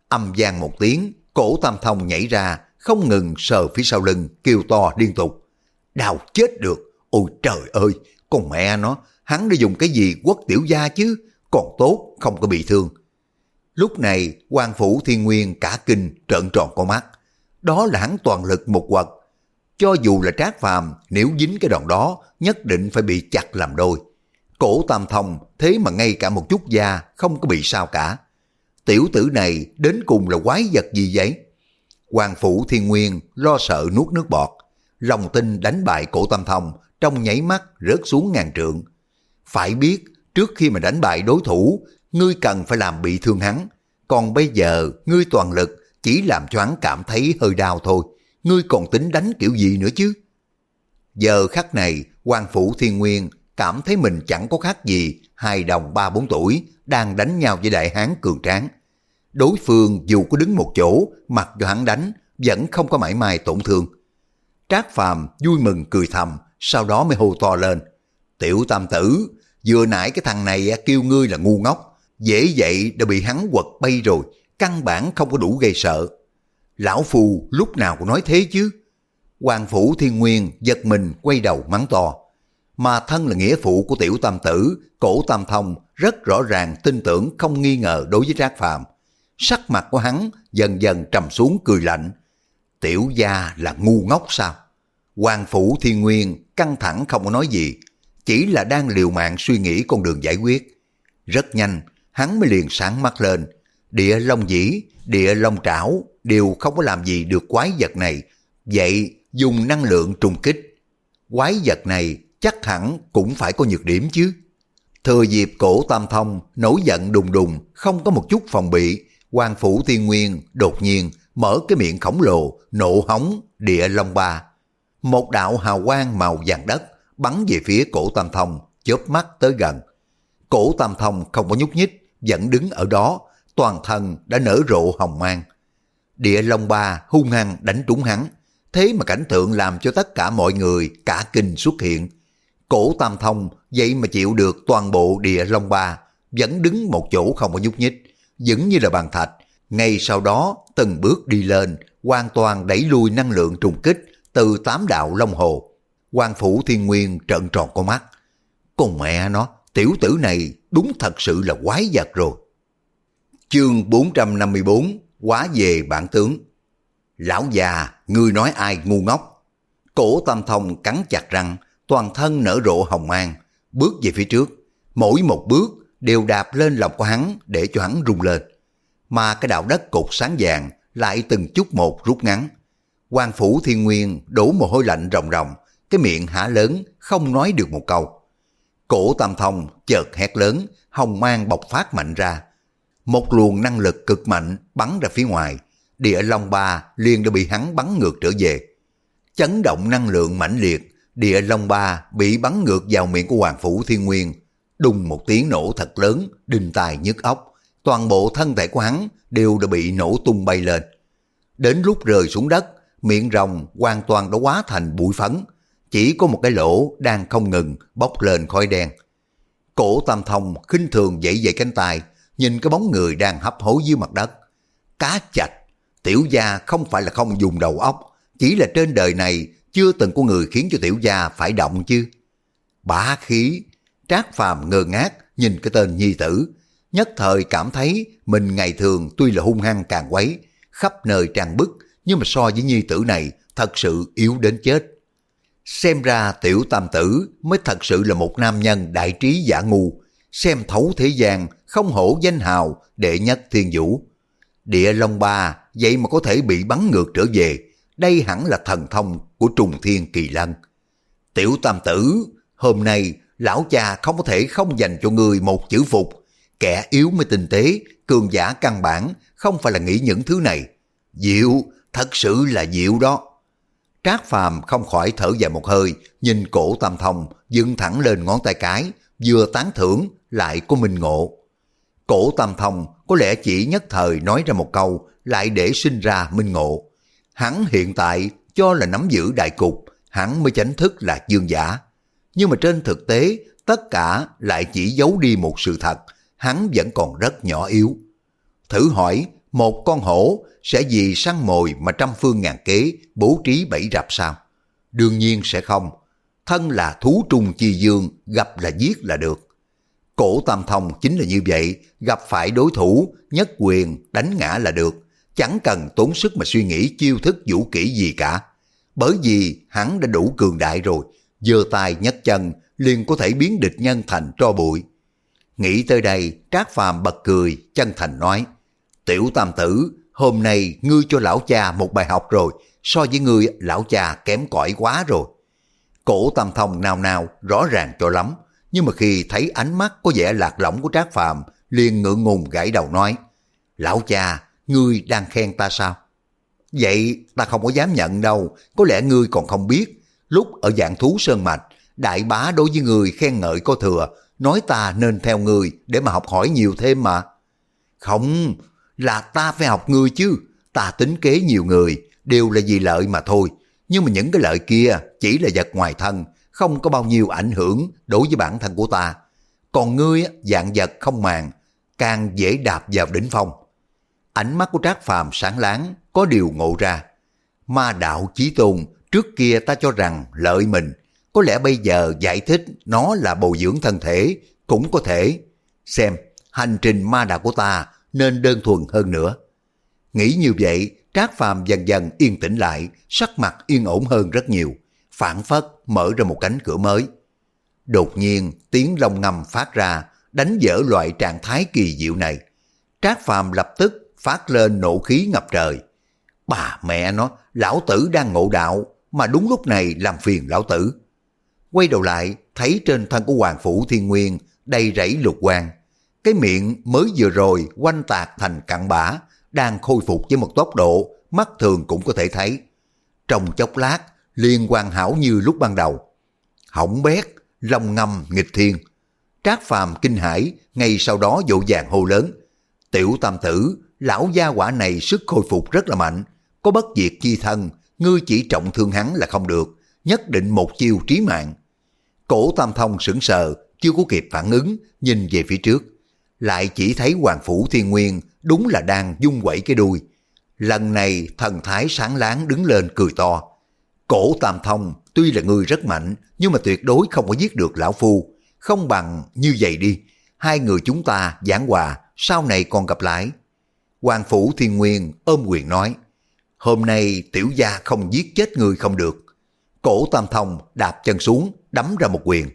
Âm gian một tiếng, cổ tam thông nhảy ra, không ngừng sờ phía sau lưng, kêu to liên tục. Đào chết được, ôi trời ơi, con mẹ nó, hắn đã dùng cái gì quất tiểu gia chứ, còn tốt, không có bị thương. Lúc này, quan phủ thiên nguyên cả kinh trợn tròn con mắt. Đó là hắn toàn lực một quật, cho dù là trác phàm, nếu dính cái đòn đó, nhất định phải bị chặt làm đôi. Cổ tam thông, thế mà ngay cả một chút da không có bị sao cả. Tiểu tử này đến cùng là quái vật gì vậy? Hoàng phủ thiên nguyên lo sợ nuốt nước bọt. Lòng tin đánh bại cổ tam thông trong nháy mắt rớt xuống ngàn trượng. Phải biết, trước khi mà đánh bại đối thủ, ngươi cần phải làm bị thương hắn. Còn bây giờ, ngươi toàn lực chỉ làm cho hắn cảm thấy hơi đau thôi ngươi còn tính đánh kiểu gì nữa chứ? Giờ khắc này, quan phủ thiên nguyên cảm thấy mình chẳng có khác gì hai đồng ba bốn tuổi đang đánh nhau với đại hán cường tráng. Đối phương dù có đứng một chỗ, mặc cho hắn đánh, vẫn không có mảy may tổn thương. Trác Phàm vui mừng cười thầm, sau đó mới hô to lên. Tiểu tam tử, vừa nãy cái thằng này kêu ngươi là ngu ngốc, dễ vậy đã bị hắn quật bay rồi, căn bản không có đủ gây sợ. Lão Phù lúc nào cũng nói thế chứ. Hoàng Phủ Thiên Nguyên giật mình quay đầu mắng to. Mà thân là nghĩa phụ của tiểu tam tử, cổ tam thông rất rõ ràng tin tưởng không nghi ngờ đối với Trác Phàm. Sắc mặt của hắn dần dần trầm xuống cười lạnh. Tiểu gia là ngu ngốc sao? Hoàng Phủ Thiên Nguyên căng thẳng không có nói gì, chỉ là đang liều mạng suy nghĩ con đường giải quyết. Rất nhanh, hắn mới liền sáng mắt lên. Địa Long Dĩ, địa Long Trảo, đều không có làm gì được quái vật này. Vậy dùng năng lượng trùng kích. Quái vật này chắc hẳn cũng phải có nhược điểm chứ. Thừa dịp cổ tam thông nổi giận đùng đùng, không có một chút phòng bị, quan phủ thiên nguyên đột nhiên mở cái miệng khổng lồ, nổ hóng địa long ba. Một đạo hào quang màu vàng đất bắn về phía cổ tam thông, chớp mắt tới gần. Cổ tam thông không có nhúc nhích, vẫn đứng ở đó, toàn thân đã nở rộ hồng mang. Địa Long Ba hung hăng đánh trúng hắn, thế mà cảnh tượng làm cho tất cả mọi người cả kinh xuất hiện. Cổ Tam Thông vậy mà chịu được toàn bộ Địa Long Ba, vẫn đứng một chỗ không có nhúc nhích, vẫn như là bàn thạch, Ngay sau đó, từng bước đi lên, hoàn toàn đẩy lui năng lượng trùng kích từ tám đạo Long Hồ. quan Phủ Thiên Nguyên trợn tròn con mắt. Con mẹ nó, tiểu tử này đúng thật sự là quái vật rồi. Chương 454 Quá về bản tướng Lão già, ngươi nói ai ngu ngốc? Cổ tam thông cắn chặt răng, toàn thân nở rộ hồng mang, bước về phía trước. Mỗi một bước đều đạp lên lòng của hắn để cho hắn rung lên. Mà cái đạo đất cột sáng vàng lại từng chút một rút ngắn. quan phủ thiên nguyên đổ mồ hôi lạnh ròng ròng, cái miệng hả lớn, không nói được một câu. Cổ tam thông chợt hét lớn, hồng mang bộc phát mạnh ra. Một luồng năng lực cực mạnh bắn ra phía ngoài, địa long ba liền đã bị hắn bắn ngược trở về. Chấn động năng lượng mãnh liệt, địa long ba bị bắn ngược vào miệng của Hoàng Phủ Thiên Nguyên. Đùng một tiếng nổ thật lớn, đinh tài nhức óc. Toàn bộ thân thể của hắn đều đã bị nổ tung bay lên. Đến lúc rơi xuống đất, miệng rồng hoàn toàn đã hóa thành bụi phấn. Chỉ có một cái lỗ đang không ngừng bốc lên khói đen. Cổ tam thông khinh thường dậy dậy cánh tay, nhìn cái bóng người đang hấp hối dưới mặt đất. Cá chạch, tiểu gia không phải là không dùng đầu óc, chỉ là trên đời này chưa từng có người khiến cho tiểu gia phải động chứ. Bá khí, trác phàm ngơ ngác nhìn cái tên nhi tử, nhất thời cảm thấy mình ngày thường tuy là hung hăng càng quấy, khắp nơi trang bức, nhưng mà so với nhi tử này thật sự yếu đến chết. Xem ra tiểu tam tử mới thật sự là một nam nhân đại trí giả ngu, xem thấu thế gian, không hổ danh hào, đệ nhất thiên vũ. Địa Long Ba vậy mà có thể bị bắn ngược trở về, đây hẳn là thần thông của trùng thiên kỳ lân. Tiểu tam tử, hôm nay lão cha không có thể không dành cho người một chữ phục, kẻ yếu mới tinh tế, cường giả căn bản, không phải là nghĩ những thứ này. Diệu, thật sự là diệu đó. Trác Phàm không khỏi thở dài một hơi, nhìn cổ Tam Thông dựng thẳng lên ngón tay cái, vừa tán thưởng lại có minh ngộ. Cổ Tam Thông có lẽ chỉ nhất thời nói ra một câu lại để sinh ra minh ngộ. Hắn hiện tại cho là nắm giữ đại cục, hắn mới chánh thức là dương giả. Nhưng mà trên thực tế, tất cả lại chỉ giấu đi một sự thật, hắn vẫn còn rất nhỏ yếu. Thử hỏi, một con hổ sẽ vì săn mồi mà trăm phương ngàn kế bố trí bẫy rập sao? Đương nhiên sẽ không. Thân là thú trùng chi dương, gặp là giết là được. Cổ tam thông chính là như vậy, gặp phải đối thủ, nhất quyền, đánh ngã là được. Chẳng cần tốn sức mà suy nghĩ chiêu thức vũ kỹ gì cả. Bởi vì hắn đã đủ cường đại rồi, giơ tay nhấc chân liền có thể biến địch nhân thành tro bụi. Nghĩ tới đây, Trác Phàm bật cười, chân thành nói, Tiểu tam tử, hôm nay ngươi cho lão cha một bài học rồi, so với ngươi lão cha kém cỏi quá rồi. Cổ tam thông nào nào rõ ràng cho lắm, nhưng mà khi thấy ánh mắt có vẻ lạc lõng của Trác Phàm liền ngượng ngùng gãy đầu nói, Lão cha, ngươi đang khen ta sao? Vậy ta không có dám nhận đâu, có lẽ ngươi còn không biết, lúc ở dạng thú sơn mạch, đại bá đối với người khen ngợi có thừa, nói ta nên theo người để mà học hỏi nhiều thêm mà. Không, là ta phải học ngươi chứ, ta tính kế nhiều người, đều là vì lợi mà thôi. Nhưng mà những cái lợi kia chỉ là vật ngoài thân, không có bao nhiêu ảnh hưởng đối với bản thân của ta. Còn ngươi dạng vật không màng, càng dễ đạp vào đỉnh phong. Ánh mắt của Trác Phàm sáng láng, có điều ngộ ra. Ma đạo chí tôn, trước kia ta cho rằng lợi mình, có lẽ bây giờ giải thích nó là bồi dưỡng thân thể, cũng có thể. Xem, hành trình ma đạo của ta nên đơn thuần hơn nữa. Nghĩ như vậy, Trác Phàm dần dần yên tĩnh lại, sắc mặt yên ổn hơn rất nhiều, phản phất mở ra một cánh cửa mới. Đột nhiên, tiếng lông ngầm phát ra, đánh dở loại trạng thái kỳ diệu này. Trác Phàm lập tức phát lên nộ khí ngập trời. Bà mẹ nó, lão tử đang ngộ đạo, mà đúng lúc này làm phiền lão tử. Quay đầu lại, thấy trên thân của Hoàng Phủ Thiên Nguyên đầy rẫy lục quang. Cái miệng mới vừa rồi quanh tạc thành cặn bã, đang khôi phục với một tốc độ mắt thường cũng có thể thấy. Trong chốc lát, liên quan hảo như lúc ban đầu. Hỏng bét, lòng ngâm nghịch thiên. Trác phàm kinh hãi, ngay sau đó dỗ dàng hô lớn. Tiểu tam tử, lão gia quả này sức khôi phục rất là mạnh. Có bất diệt chi thân, ngươi chỉ trọng thương hắn là không được. Nhất định một chiêu trí mạng. Cổ tam thông sững sờ, chưa có kịp phản ứng, nhìn về phía trước. lại chỉ thấy Hoàng Phủ Thiên Nguyên đúng là đang dung quẩy cái đuôi. Lần này thần thái sáng láng đứng lên cười to. Cổ Tam Thông tuy là người rất mạnh nhưng mà tuyệt đối không có giết được lão phu. Không bằng như vậy đi, hai người chúng ta giảng hòa, sau này còn gặp lại. Hoàng Phủ Thiên Nguyên ôm quyền nói, hôm nay tiểu gia không giết chết người không được. Cổ Tam Thông đạp chân xuống, đấm ra một quyền.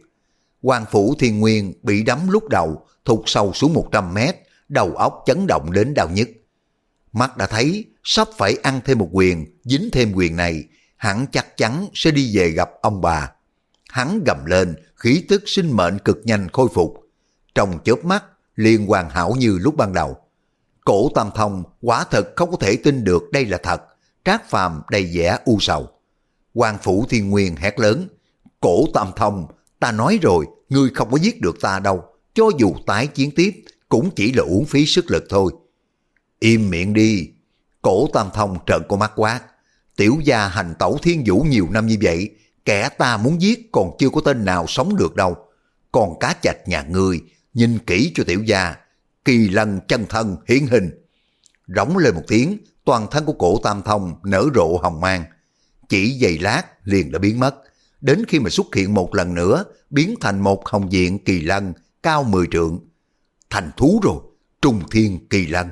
Hoàng Phủ Thiên Nguyên bị đấm lúc đầu, thụt sâu xuống 100 mét, đầu óc chấn động đến đau nhức. Mắt đã thấy sắp phải ăn thêm một quyền, dính thêm quyền này, hắn chắc chắn sẽ đi về gặp ông bà. Hắn gầm lên, khí tức sinh mệnh cực nhanh khôi phục. Trong chớp mắt, liền hoàn hảo như lúc ban đầu. Cổ Tam Thông quả thật không có thể tin được đây là thật, trác phàm đầy vẻ u sầu. Hoàng Phủ Thiên Nguyên hét lớn, Cổ Tam Thông, ta nói rồi, ngươi không có giết được ta đâu, cho dù tái chiến tiếp, cũng chỉ là uổng phí sức lực thôi. Im miệng đi, cổ Tam Thông trợn con mắt quát, tiểu gia hành tẩu thiên vũ nhiều năm như vậy, kẻ ta muốn giết còn chưa có tên nào sống được đâu. Còn cá chạch nhà ngươi, nhìn kỹ cho tiểu gia, kỳ lân chân thân hiển hình. Rống lên một tiếng, toàn thân của cổ Tam Thông nở rộ hồng mang. Chỉ giày lát liền đã biến mất. Đến khi mà xuất hiện một lần nữa, biến thành một hồng diện kỳ lân cao mười trượng. Thành thú rồi, trùng thiên kỳ lân.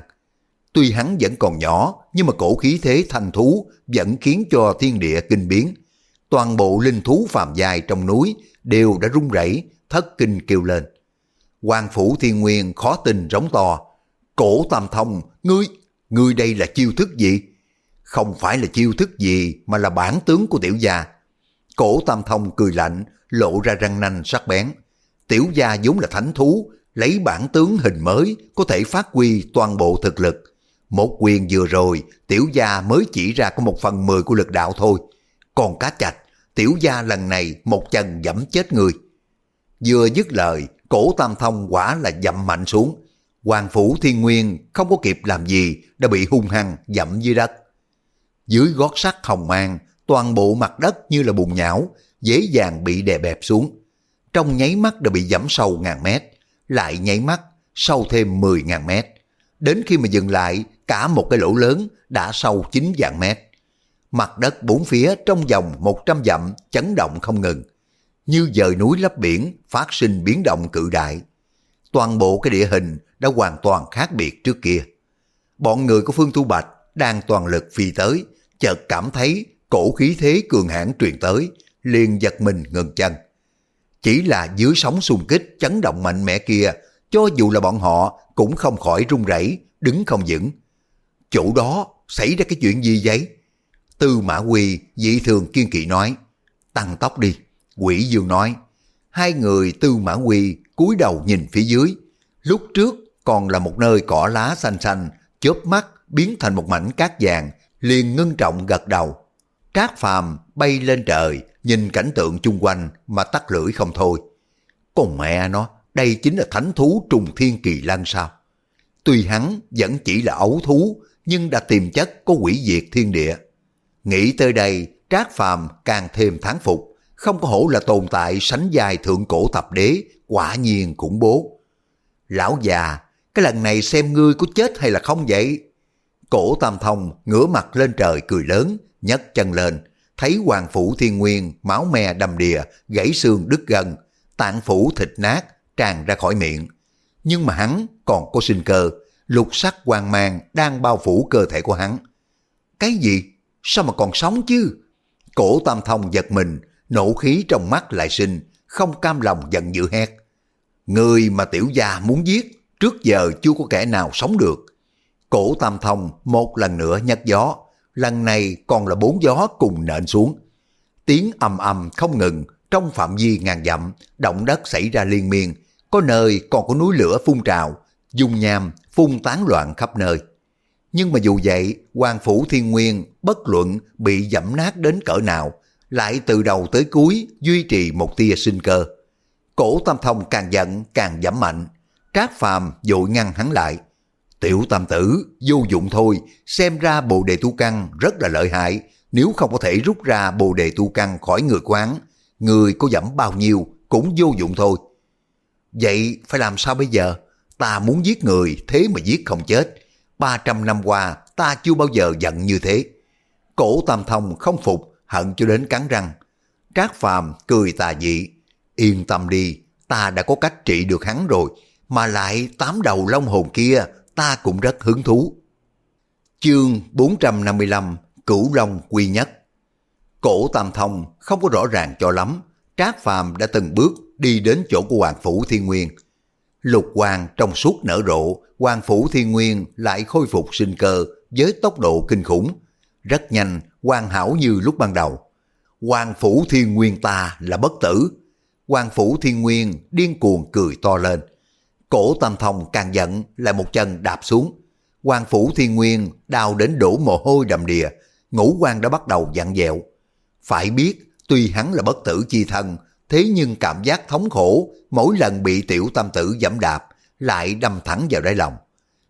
Tuy hắn vẫn còn nhỏ, nhưng mà cổ khí thế thành thú vẫn khiến cho thiên địa kinh biến. Toàn bộ linh thú phàm dài trong núi đều đã rung rẩy, thất kinh kêu lên. Hoàng phủ thiên nguyên khó tin rống to. Cổ tam thông, ngươi, ngươi đây là chiêu thức gì? Không phải là chiêu thức gì mà là bản tướng của tiểu gia. Cổ tam thông cười lạnh, lộ ra răng nanh sắc bén. Tiểu gia vốn là thánh thú, lấy bản tướng hình mới có thể phát huy toàn bộ thực lực. Một quyền vừa rồi, tiểu gia mới chỉ ra có một phần mười của lực đạo thôi. Còn cá chạch, tiểu gia lần này một chân dẫm chết người. Vừa dứt lời, cổ tam thông quả là dậm mạnh xuống. Hoàng phủ thiên nguyên không có kịp làm gì đã bị hung hăng dậm dưới đất. Dưới gót sắt hồng mang, toàn bộ mặt đất như là bùn nhão, dễ dàng bị đè bẹp xuống. Trong nháy mắt đã bị dẫm sâu ngàn mét, lại nháy mắt sâu thêm 10 ngàn mét. Đến khi mà dừng lại, cả một cái lỗ lớn đã sâu 9 vạn mét. Mặt đất bốn phía trong vòng 100 dặm chấn động không ngừng. Như dời núi lấp biển, phát sinh biến động cự đại. Toàn bộ cái địa hình đã hoàn toàn khác biệt trước kia. Bọn người của Phương Tu Bạch đang toàn lực phi tới, chợt cảm thấy cổ khí thế cường hãn truyền tới, liền giật mình ngừng chân. Chỉ là dưới sóng xung kích chấn động mạnh mẽ kia, cho dù là bọn họ cũng không khỏi run rẩy, đứng không vững. Chỗ đó xảy ra cái chuyện gì vậy? Tư Mã Quy dị thường kiên kỵ nói, tăng tốc đi. Quỷ Dương nói, hai người Tư Mã Quy cúi đầu nhìn phía dưới. Lúc trước còn là một nơi cỏ lá xanh xanh, chớp mắt biến thành một mảnh cát vàng, liền ngưng trọng gật đầu. Trác Phàm bay lên trời, nhìn cảnh tượng chung quanh mà tắt lưỡi không thôi. Còn mẹ nó, đây chính là thánh thú trùng thiên kỳ lân sao? Tuy hắn vẫn chỉ là ấu thú, nhưng đã tìm chất có quỷ diệt thiên địa. Nghĩ tới đây, Trác Phàm càng thêm thán phục, không có hổ là tồn tại sánh dài thượng cổ tập đế, quả nhiên khủng bố. Lão già, cái lần này xem ngươi có chết hay là không vậy? Cổ Tam Thông ngửa mặt lên trời cười lớn, nhấc chân lên, thấy Hoàng Phủ Thiên Nguyên máu me đầm đìa, gãy xương đứt gân, tạng phủ thịt nát, tràn ra khỏi miệng. Nhưng mà hắn còn có sinh cơ, lục sắc quang mang đang bao phủ cơ thể của hắn. Cái gì? Sao mà còn sống chứ? Cổ Tam Thông giật mình, nổ khí trong mắt lại sinh, không cam lòng giận dữ hét. Người mà tiểu gia muốn giết, trước giờ chưa có kẻ nào sống được. Cổ Tam Thông một lần nữa nhắc gió, lần này còn là bốn gió cùng nện xuống. Tiếng ầm ầm không ngừng, trong phạm vi ngàn dặm, động đất xảy ra liên miên, có nơi còn có núi lửa phun trào, dung nham phun tán loạn khắp nơi. Nhưng mà dù vậy, Hoàng Phủ Thiên Nguyên bất luận bị dẫm nát đến cỡ nào, lại từ đầu tới cuối duy trì một tia sinh cơ. Cổ Tam Thông càng giận càng giảm mạnh, Trác Phàm dội ngăn hắn lại. Tiểu Tam Tử, vô dụng thôi, xem ra bồ đề tu căn rất là lợi hại, nếu không có thể rút ra bồ đề tu căn khỏi người quán, người có dẫm bao nhiêu cũng vô dụng thôi. Vậy phải làm sao bây giờ? ta muốn giết người thế mà giết không chết. 300 năm qua ta chưa bao giờ giận như thế. Cổ Tam Thông không phục, hận cho đến cắn răng. Trác Phàm cười tà dị. Yên tâm đi, ta đã có cách trị được hắn rồi, mà lại tám đầu long hồn kia ta cũng rất hứng thú. Chương 455 Cửu Long Quy Nhất Cổ Tam Thông không có rõ ràng cho lắm, Trác Phàm đã từng bước đi đến chỗ của Hoàng Phủ Thiên Nguyên. Lục Hoàng trong suốt nở rộ, Hoàng Phủ Thiên Nguyên lại khôi phục sinh cơ với tốc độ kinh khủng. Rất nhanh, hoàn hảo như lúc ban đầu. Hoàng Phủ Thiên Nguyên ta là bất tử. Hoàng Phủ Thiên Nguyên điên cuồng cười to lên. Cổ Tam Thông càng giận lại một chân đạp xuống. Hoàng Phủ Thiên Nguyên đào đến đổ mồ hôi đầm đìa, ngũ quan đã bắt đầu dặn dẹo. Phải biết, tuy hắn là bất tử chi thân, thế nhưng cảm giác thống khổ mỗi lần bị tiểu tam tử dẫm đạp lại đâm thẳng vào đáy lòng.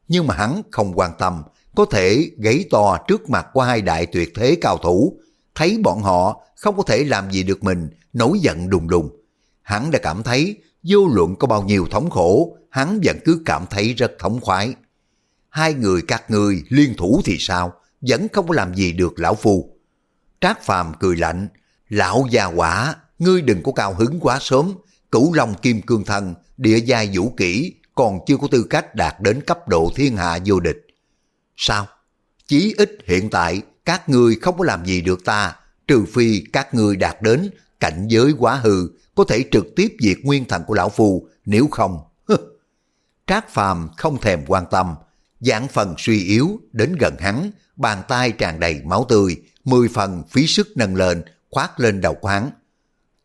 Nhưng mà hắn không quan tâm, có thể gãy to trước mặt của hai đại tuyệt thế cao thủ, thấy bọn họ không có thể làm gì được mình, nổi giận đùng đùng. Hắn đã cảm thấy vô luận có bao nhiêu thống khổ, hắn vẫn cứ cảm thấy rất thống khoái. Hai người các người liên thủ thì sao, vẫn không có làm gì được lão phu. Trác Phàm cười lạnh, lão già quả, ngươi đừng có cao hứng quá sớm, cửu long kim cương thần địa giai vũ kỹ, còn chưa có tư cách đạt đến cấp độ thiên hạ vô địch. Sao? Chí ít hiện tại các ngươi không có làm gì được ta, trừ phi các ngươi đạt đến cảnh giới quá hư, có thể trực tiếp diệt nguyên thần của lão phù. nếu không. Trác Phàm không thèm quan tâm, dạng phần suy yếu đến gần hắn, bàn tay tràn đầy máu tươi, mười phần phí sức nâng lên, khoát lên đầu của hắn.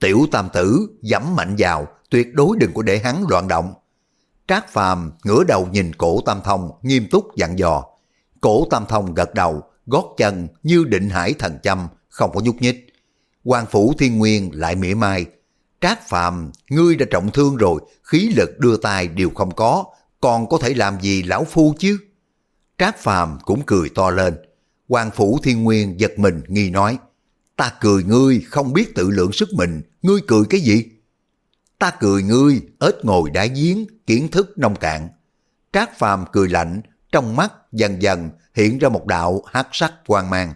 Tiểu tam tử dẫm mạnh vào, tuyệt đối đừng có để hắn loạn động. Trác Phàm ngửa đầu nhìn cổ Tam Thông nghiêm túc dặn dò. Cổ Tam Thông gật đầu, gót chân như định hải thần châm, không có nhúc nhích. Quan Phủ Thiên Nguyên lại mỉa mai. Trác Phàm ngươi đã trọng thương rồi, khí lực đưa tay đều không có, còn có thể làm gì lão phu chứ? Trác Phàm cũng cười to lên. Quan Phủ Thiên Nguyên giật mình nghi nói, ta cười ngươi không biết tự lượng sức mình, ngươi cười cái gì? Ta cười ngươi, ếch ngồi đá giếng, kiến thức nông cạn. Trác Phàm cười lạnh, trong mắt dần dần hiện ra một đạo hắc sắc quang mang,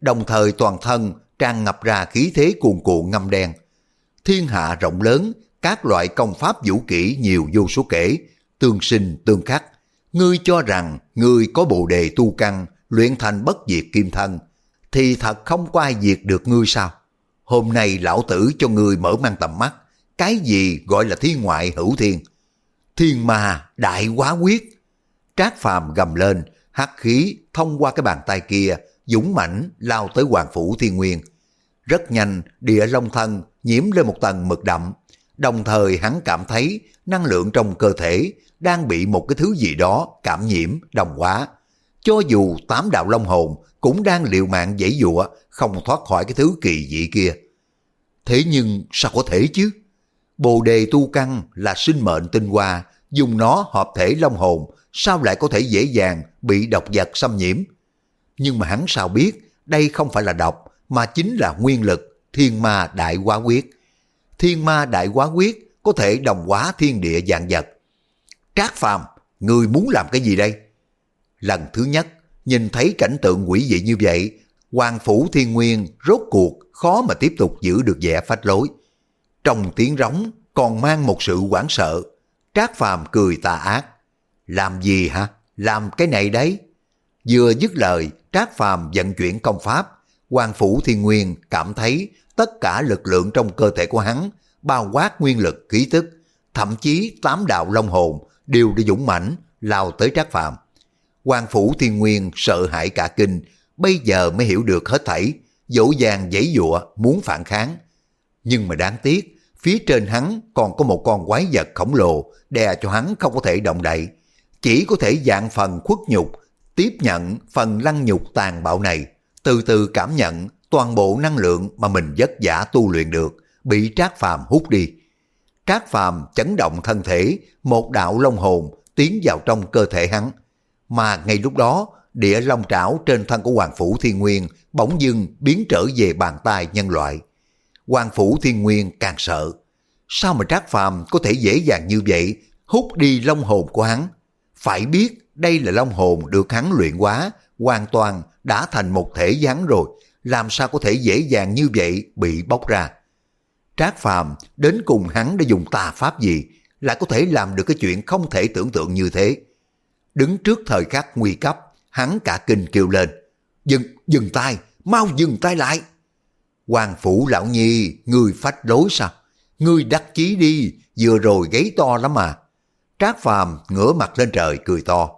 đồng thời toàn thân tràn ngập ra khí thế cuồn cuộn ngâm đen. Thiên hạ rộng lớn, các loại công pháp vũ kỹ nhiều vô số kể, tương sinh tương khắc. Ngươi cho rằng ngươi có bồ đề tu căn, luyện thành bất diệt kim thân, thì thật không có ai diệt được ngươi sao? Hôm nay lão tử cho ngươi mở mang tầm mắt, cái gì gọi là thiên ngoại hữu thiên? Thiên ma đại quá quyết. Trác phàm gầm lên, hắc khí thông qua cái bàn tay kia, dũng mãnh lao tới hoàng phủ thiên nguyên. Rất nhanh, địa long thân nhiễm lên một tầng mực đậm, đồng thời hắn cảm thấy năng lượng trong cơ thể đang bị một cái thứ gì đó cảm nhiễm, đồng hóa. Cho dù tám đạo long hồn cũng đang liều mạng dãy dụa, không thoát khỏi cái thứ kỳ dị kia. Thế nhưng sao có thể chứ? Bồ đề tu căn là sinh mệnh tinh hoa, dùng nó hợp thể long hồn, sao lại có thể dễ dàng bị độc vật xâm nhiễm? Nhưng mà hắn sao biết đây không phải là độc, mà chính là nguyên lực thiên ma đại quá quyết. Thiên ma đại quá quyết có thể đồng hóa thiên địa dạng vật. Trác Phàm, người muốn làm cái gì đây? Lần thứ nhất, nhìn thấy cảnh tượng quỷ dị như vậy, Hoàng Phủ Thiên Nguyên rốt cuộc khó mà tiếp tục giữ được vẻ phách lối. Trong tiếng rống còn mang một sự hoảng sợ. Trác Phàm cười tà ác. Làm gì hả? Làm cái này đấy. Vừa dứt lời, Trác Phàm vận chuyển công pháp. Hoàng Phủ Thiên Nguyên cảm thấy tất cả lực lượng trong cơ thể của hắn, bao quát nguyên lực khí tức, thậm chí tám đạo long hồn đều đã dũng mãnh lao tới Trác Phàm quan Phủ Thiên Nguyên sợ hãi cả kinh, bây giờ mới hiểu được hết thảy, dỗ dàng giãy dụa muốn phản kháng. Nhưng mà đáng tiếc, phía trên hắn còn có một con quái vật khổng lồ đè cho hắn không có thể động đậy. Chỉ có thể dạng phần khuất nhục, tiếp nhận phần lăng nhục tàn bạo này, từ từ cảm nhận toàn bộ năng lượng mà mình vất vả tu luyện được, bị Trác Phàm hút đi. Trác Phàm chấn động thân thể, một đạo long hồn tiến vào trong cơ thể hắn. Mà ngay lúc đó, địa long trảo trên thân của Hoàng Phủ Thiên Nguyên bỗng dưng biến trở về bàn tay nhân loại. Hoàng Phủ Thiên Nguyên càng sợ. Sao mà Trác Phàm có thể dễ dàng như vậy, hút đi long hồn của hắn. Phải biết đây là long hồn được hắn luyện quá hoàn toàn đã thành một thể dáng rồi, làm sao có thể dễ dàng như vậy bị bóc ra. Trác Phàm đến cùng hắn đã dùng tà pháp gì, lại có thể làm được cái chuyện không thể tưởng tượng như thế. Đứng trước thời khắc nguy cấp, hắn cả kinh kêu lên. Dừng, dừng tay, mau dừng tay lại. Hoàng phủ lão nhi, người phách lối sao? Ngươi đắc chí đi, vừa rồi gáy to lắm mà. Trác Phàm ngửa mặt lên trời cười to.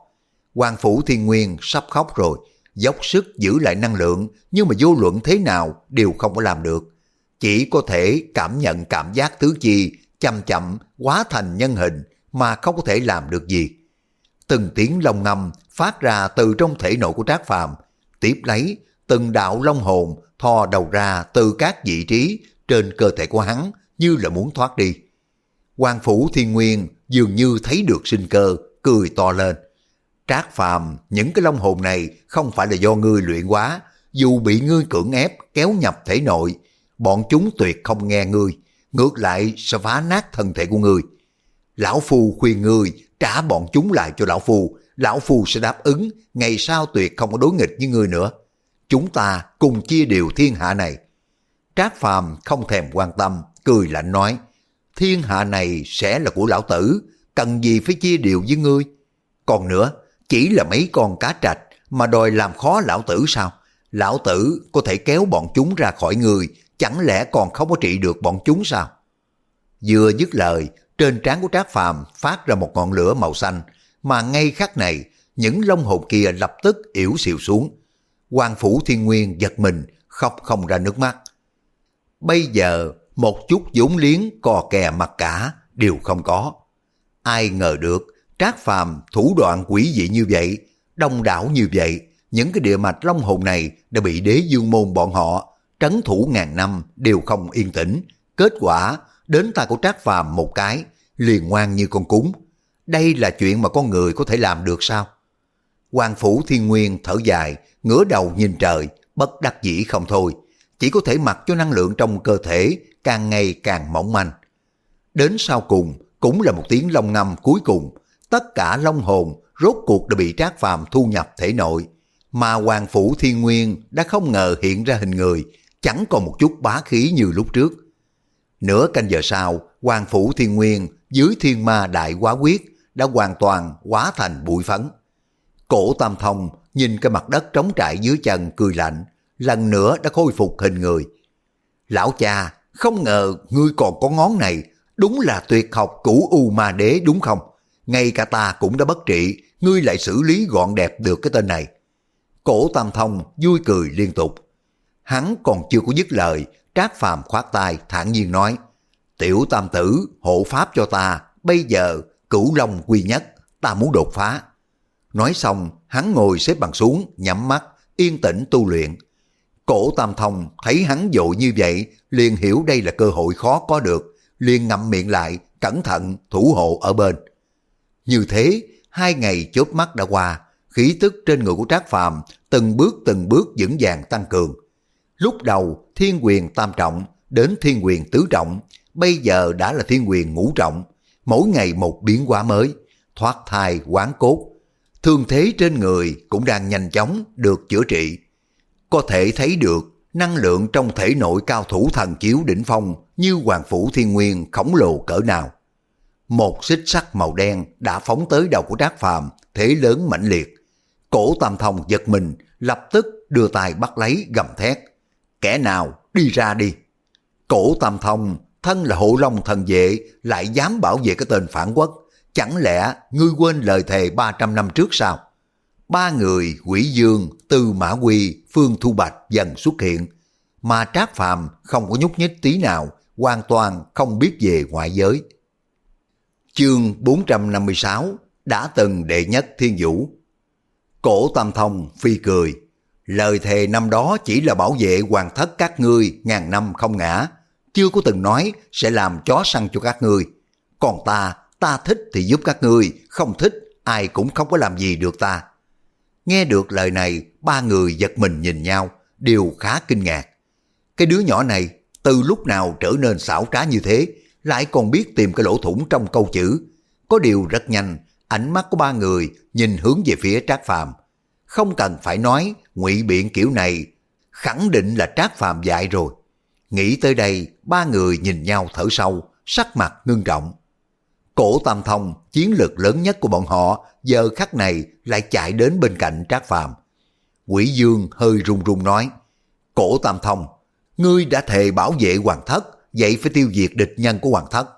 Hoàng phủ thiên nguyên sắp khóc rồi, dốc sức giữ lại năng lượng nhưng mà vô luận thế nào đều không có làm được. Chỉ có thể cảm nhận cảm giác tứ chi chậm chậm hóa thành nhân hình mà không có thể làm được gì. Từng tiếng long ngâm phát ra từ trong thể nội của Trác Phàm, tiếp lấy từng đạo long hồn thò đầu ra từ các vị trí trên cơ thể của hắn như là muốn thoát đi. quan Phủ Thiên Nguyên dường như thấy được sinh cơ, cười to lên. Trác Phàm, những cái long hồn này không phải là do ngươi luyện quá, dù bị ngươi cưỡng ép kéo nhập thể nội, bọn chúng tuyệt không nghe ngươi, ngược lại sẽ phá nát thân thể của ngươi. Lão Phu khuyên ngươi trả bọn chúng lại cho Lão Phu, Lão Phu sẽ đáp ứng, ngày sau tuyệt không có đối nghịch với ngươi nữa. Chúng ta cùng chia đều thiên hạ này. Trác Phàm không thèm quan tâm, cười lạnh nói, thiên hạ này sẽ là của lão tử, cần gì phải chia đều với ngươi. Còn nữa, chỉ là mấy con cá trạch mà đòi làm khó lão tử sao? Lão tử có thể kéo bọn chúng ra khỏi người, chẳng lẽ còn không có trị được bọn chúng sao? Vừa dứt lời, trên trán của Trác Phàm phát ra một ngọn lửa màu xanh, mà ngay khắc này, những lông hồn kia lập tức yểu xìu xuống. Quan Phủ Thiên Nguyên giật mình, khóc không ra nước mắt. Bây giờ, một chút vốn liếng cò kè mặt cả đều không có. Ai ngờ được, Trác Phàm thủ đoạn quỷ dị như vậy, đông đảo như vậy, những cái địa mạch long hồn này đã bị đế dương môn bọn họ trấn thủ ngàn năm đều không yên tĩnh. Kết quả, đến tay của Trác Phàm một cái, liền ngoan như con cúng. Đây là chuyện mà con người có thể làm được sao? Hoàng Phủ Thiên Nguyên thở dài, ngửa đầu nhìn trời, bất đắc dĩ không thôi. Chỉ có thể mặc cho năng lượng trong cơ thể càng ngày càng mỏng manh. Đến sau cùng, cũng là một tiếng long ngâm cuối cùng, tất cả long hồn rốt cuộc đã bị Trác Phàm thu nhập thể nội, mà Hoàng Phủ Thiên Nguyên đã không ngờ hiện ra hình người, chẳng còn một chút bá khí như lúc trước. Nửa canh giờ sau, Hoàng Phủ Thiên Nguyên dưới thiên ma đại quá quyết đã hoàn toàn hóa thành bụi phấn. Cổ Tam Thông nhìn cái mặt đất trống trải dưới chân cười lạnh, lần nữa đã khôi phục hình người. Lão cha, không ngờ ngươi còn có ngón này, đúng là tuyệt học cũ U Ma Đế đúng không? Ngay cả ta cũng đã bất trị, ngươi lại xử lý gọn đẹp được cái tên này. Cổ Tam Thông vui cười liên tục. Hắn còn chưa có dứt lời, Trác Phàm khoát tay thản nhiên nói, Tiểu Tam Tử, hộ pháp cho ta, bây giờ cửu long quy nhất, ta muốn đột phá. Nói xong, hắn ngồi xếp bằng xuống, nhắm mắt, yên tĩnh tu luyện. Cổ Tam Thông thấy hắn dội như vậy, liền hiểu đây là cơ hội khó có được, liền ngậm miệng lại, cẩn thận thủ hộ ở bên. Như thế, hai ngày chớp mắt đã qua, khí tức trên người của Trác Phàm từng bước từng bước vững vàng tăng cường. Lúc đầu thiên quyền tam trọng đến thiên quyền tứ trọng, bây giờ đã là thiên quyền ngũ trọng, mỗi ngày một biến hóa mới, thoát thai quán cốt. Thương thế trên người cũng đang nhanh chóng được chữa trị. Có thể thấy được năng lượng trong thể nội cao thủ thần chiếu đỉnh phong như Hoàng Phủ Thiên Nguyên khổng lồ cỡ nào. Một xích sắt màu đen đã phóng tới đầu của Trác Phàm, thế lớn mãnh liệt. Cổ Tam Thông giật mình, lập tức đưa tay bắt lấy gầm thét. Kẻ nào đi ra đi. Cổ Tam Thông, thân là hộ long thần vệ, lại dám bảo vệ cái tên phản quốc. Chẳng lẽ ngươi quên lời thề 300 năm trước sao? Ba người quỷ dương, tư mã quy, phương thu bạch dần xuất hiện. Mà Trác Phàm không có nhúc nhích tí nào, hoàn toàn không biết về ngoại giới. Chương 456 Đã từng đệ nhất thiên vũ Cổ Tam Thông phi cười Lời thề năm đó chỉ là bảo vệ hoàng thất các ngươi ngàn năm không ngã chưa có từng nói sẽ làm chó săn cho các ngươi Còn ta, ta thích thì giúp các ngươi Không thích, ai cũng không có làm gì được ta Nghe được lời này, ba người giật mình nhìn nhau, đều khá kinh ngạc. Cái đứa nhỏ này, từ lúc nào trở nên xảo trá như thế, lại còn biết tìm cái lỗ thủng trong câu chữ. Có điều rất nhanh, ánh mắt của ba người nhìn hướng về phía Trác Phàm. Không cần phải nói, ngụy biện kiểu này khẳng định là Trác Phàm dại rồi. Nghĩ tới đây, ba người nhìn nhau thở sâu, sắc mặt ngưng trọng. Cổ Tam Thông, chiến lược lớn nhất của bọn họ, giờ khắc này lại chạy đến bên cạnh Trác Phàm. Quỷ Dương hơi run run nói, Cổ Tam Thông, ngươi đã thề bảo vệ hoàng thất, vậy phải tiêu diệt địch nhân của hoàng thất.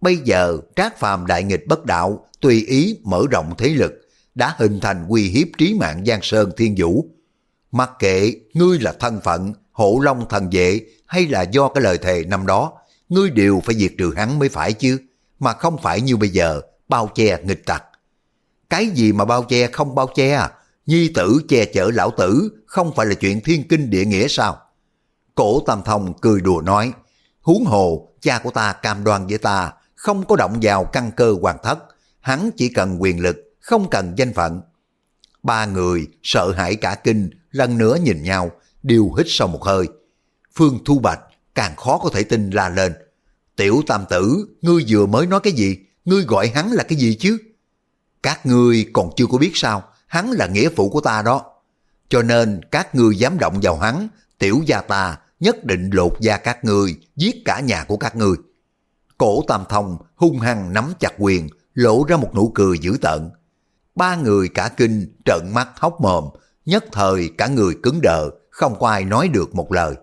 Bây giờ Trác Phàm đại nghịch bất đạo, tùy ý mở rộng thế lực, đã hình thành uy hiếp trí mạng Giang Sơn Thiên Vũ. Mặc kệ ngươi là thân phận, hộ long thần vệ hay là do cái lời thề năm đó, ngươi đều phải diệt trừ hắn mới phải chứ, mà không phải như bây giờ, bao che nghịch tặc. Cái gì mà bao che không bao che à? Nhi tử che chở lão tử không phải là chuyện thiên kinh địa nghĩa sao? Cổ Tam Thông cười đùa nói, huống hồ cha của ta cam đoan với ta không có động vào căn cơ hoàng thất, hắn chỉ cần quyền lực, không cần danh phận. Ba người sợ hãi cả kinh, lần nữa nhìn nhau, đều hít sâu một hơi. Phương Thu Bạch càng khó có thể tin la lên. Tiểu tam tử, ngươi vừa mới nói cái gì? Ngươi gọi hắn là cái gì chứ? Các ngươi còn chưa có biết sao, hắn là nghĩa phụ của ta đó. Cho nên các ngươi dám động vào hắn, tiểu gia ta nhất định lột da các ngươi, giết cả nhà của các ngươi. Cổ Tam Thông hung hăng nắm chặt quyền, lộ ra một nụ cười dữ tợn. Ba người cả kinh, trợn mắt hốc mồm, nhất thời cả người cứng đờ, không có ai nói được một lời.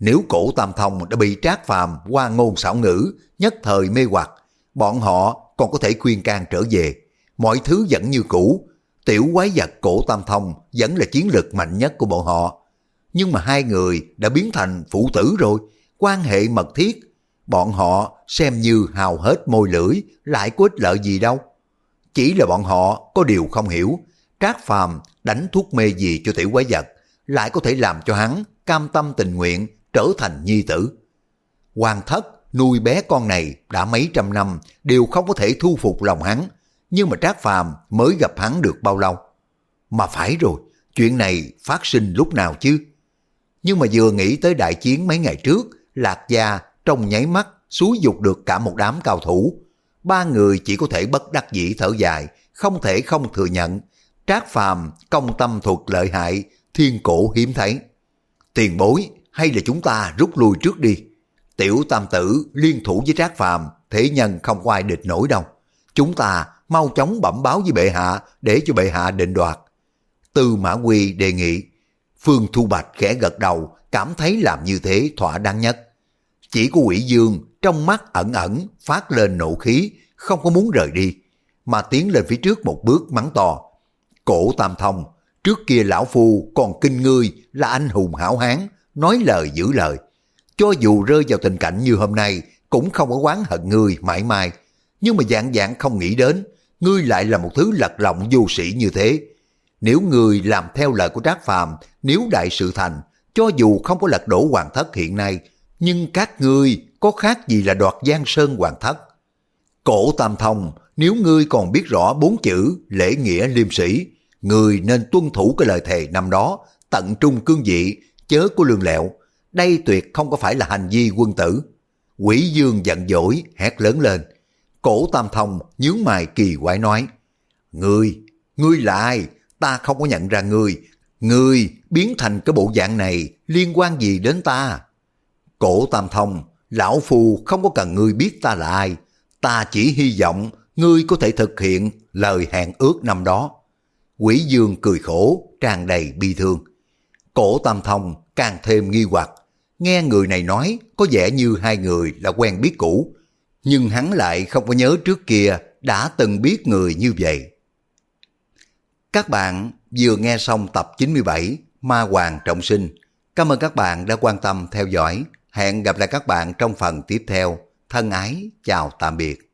Nếu cổ Tam Thông đã bị trác phàm qua ngôn xảo ngữ, nhất thời mê hoặc, bọn họ còn có thể khuyên can trở về. Mọi thứ vẫn như cũ, tiểu quái vật cổ Tam Thông vẫn là chiến lực mạnh nhất của bọn họ. Nhưng mà hai người đã biến thành phụ tử rồi, quan hệ mật thiết. Bọn họ xem như hào hết môi lưỡi, lại có ích lợi gì đâu. Chỉ là bọn họ có điều không hiểu, Trác Phàm đánh thuốc mê gì cho tiểu quái vật, lại có thể làm cho hắn cam tâm tình nguyện trở thành nhi tử. Hoàng thất nuôi bé con này đã mấy trăm năm đều không có thể thu phục lòng hắn, nhưng mà Trác Phàm mới gặp hắn được bao lâu. Mà phải rồi, chuyện này phát sinh lúc nào chứ? Nhưng mà vừa nghĩ tới đại chiến mấy ngày trước, Lạc Gia trong nháy mắt xúi dục được cả một đám cao thủ. Ba người chỉ có thể bất đắc dĩ thở dài, không thể không thừa nhận. Trác Phàm công tâm thuật lợi hại, thiên cổ hiếm thấy. Tiền bối, hay là chúng ta rút lui trước đi. Tiểu tam tử liên thủ với Trác Phàm thế nhân không có ai địch nổi đâu. Chúng ta mau chóng bẩm báo với bệ hạ để cho bệ hạ định đoạt. Tư Mã Quy đề nghị. Phương Thu Bạch khẽ gật đầu, cảm thấy làm như thế thỏa đáng nhất. Chỉ có quỷ dương trong mắt ẩn ẩn phát lên nộ khí, không có muốn rời đi, mà tiến lên phía trước một bước mắng to. Cổ Tam Thông, trước kia lão phu còn kinh ngươi là anh hùng hảo hán, nói lời giữ lời. Cho dù rơi vào tình cảnh như hôm nay, cũng không có quán hận ngươi mãi mãi. Nhưng mà dạng dạng không nghĩ đến, ngươi lại là một thứ lật lọng vô sĩ như thế. Nếu ngươi làm theo lời của Trác Phàm, nếu đại sự thành, cho dù không có lật đổ hoàng thất hiện nay, nhưng các ngươi có khác gì là đoạt giang sơn hoàng thất. Cổ Tam Thông, nếu ngươi còn biết rõ bốn chữ lễ nghĩa liêm sĩ, người nên tuân thủ cái lời thề năm đó, tận trung cương vị, chớ có lương lẹo. Đây tuyệt không có phải là hành vi quân tử. Quỷ dương giận dỗi, hét lớn lên. Cổ Tam Thông nhướng mày kỳ quái nói. Ngươi, ngươi là ai? Ta không có nhận ra ngươi. Ngươi biến thành cái bộ dạng này liên quan gì đến ta? Cổ Tam Thông, lão phù không có cần ngươi biết ta là ai. Ta chỉ hy vọng ngươi có thể thực hiện lời hẹn ước năm đó. Quỷ Dương cười khổ, tràn đầy bi thương. Cổ Tam Thông càng thêm nghi hoặc. Nghe người này nói có vẻ như hai người là quen biết cũ. Nhưng hắn lại không có nhớ trước kia đã từng biết người như vậy. Các bạn vừa nghe xong tập 97 Ma Hoàng Trọng Sinh. Cảm ơn các bạn đã quan tâm theo dõi. Hẹn gặp lại các bạn trong phần tiếp theo. Thân ái, chào tạm biệt.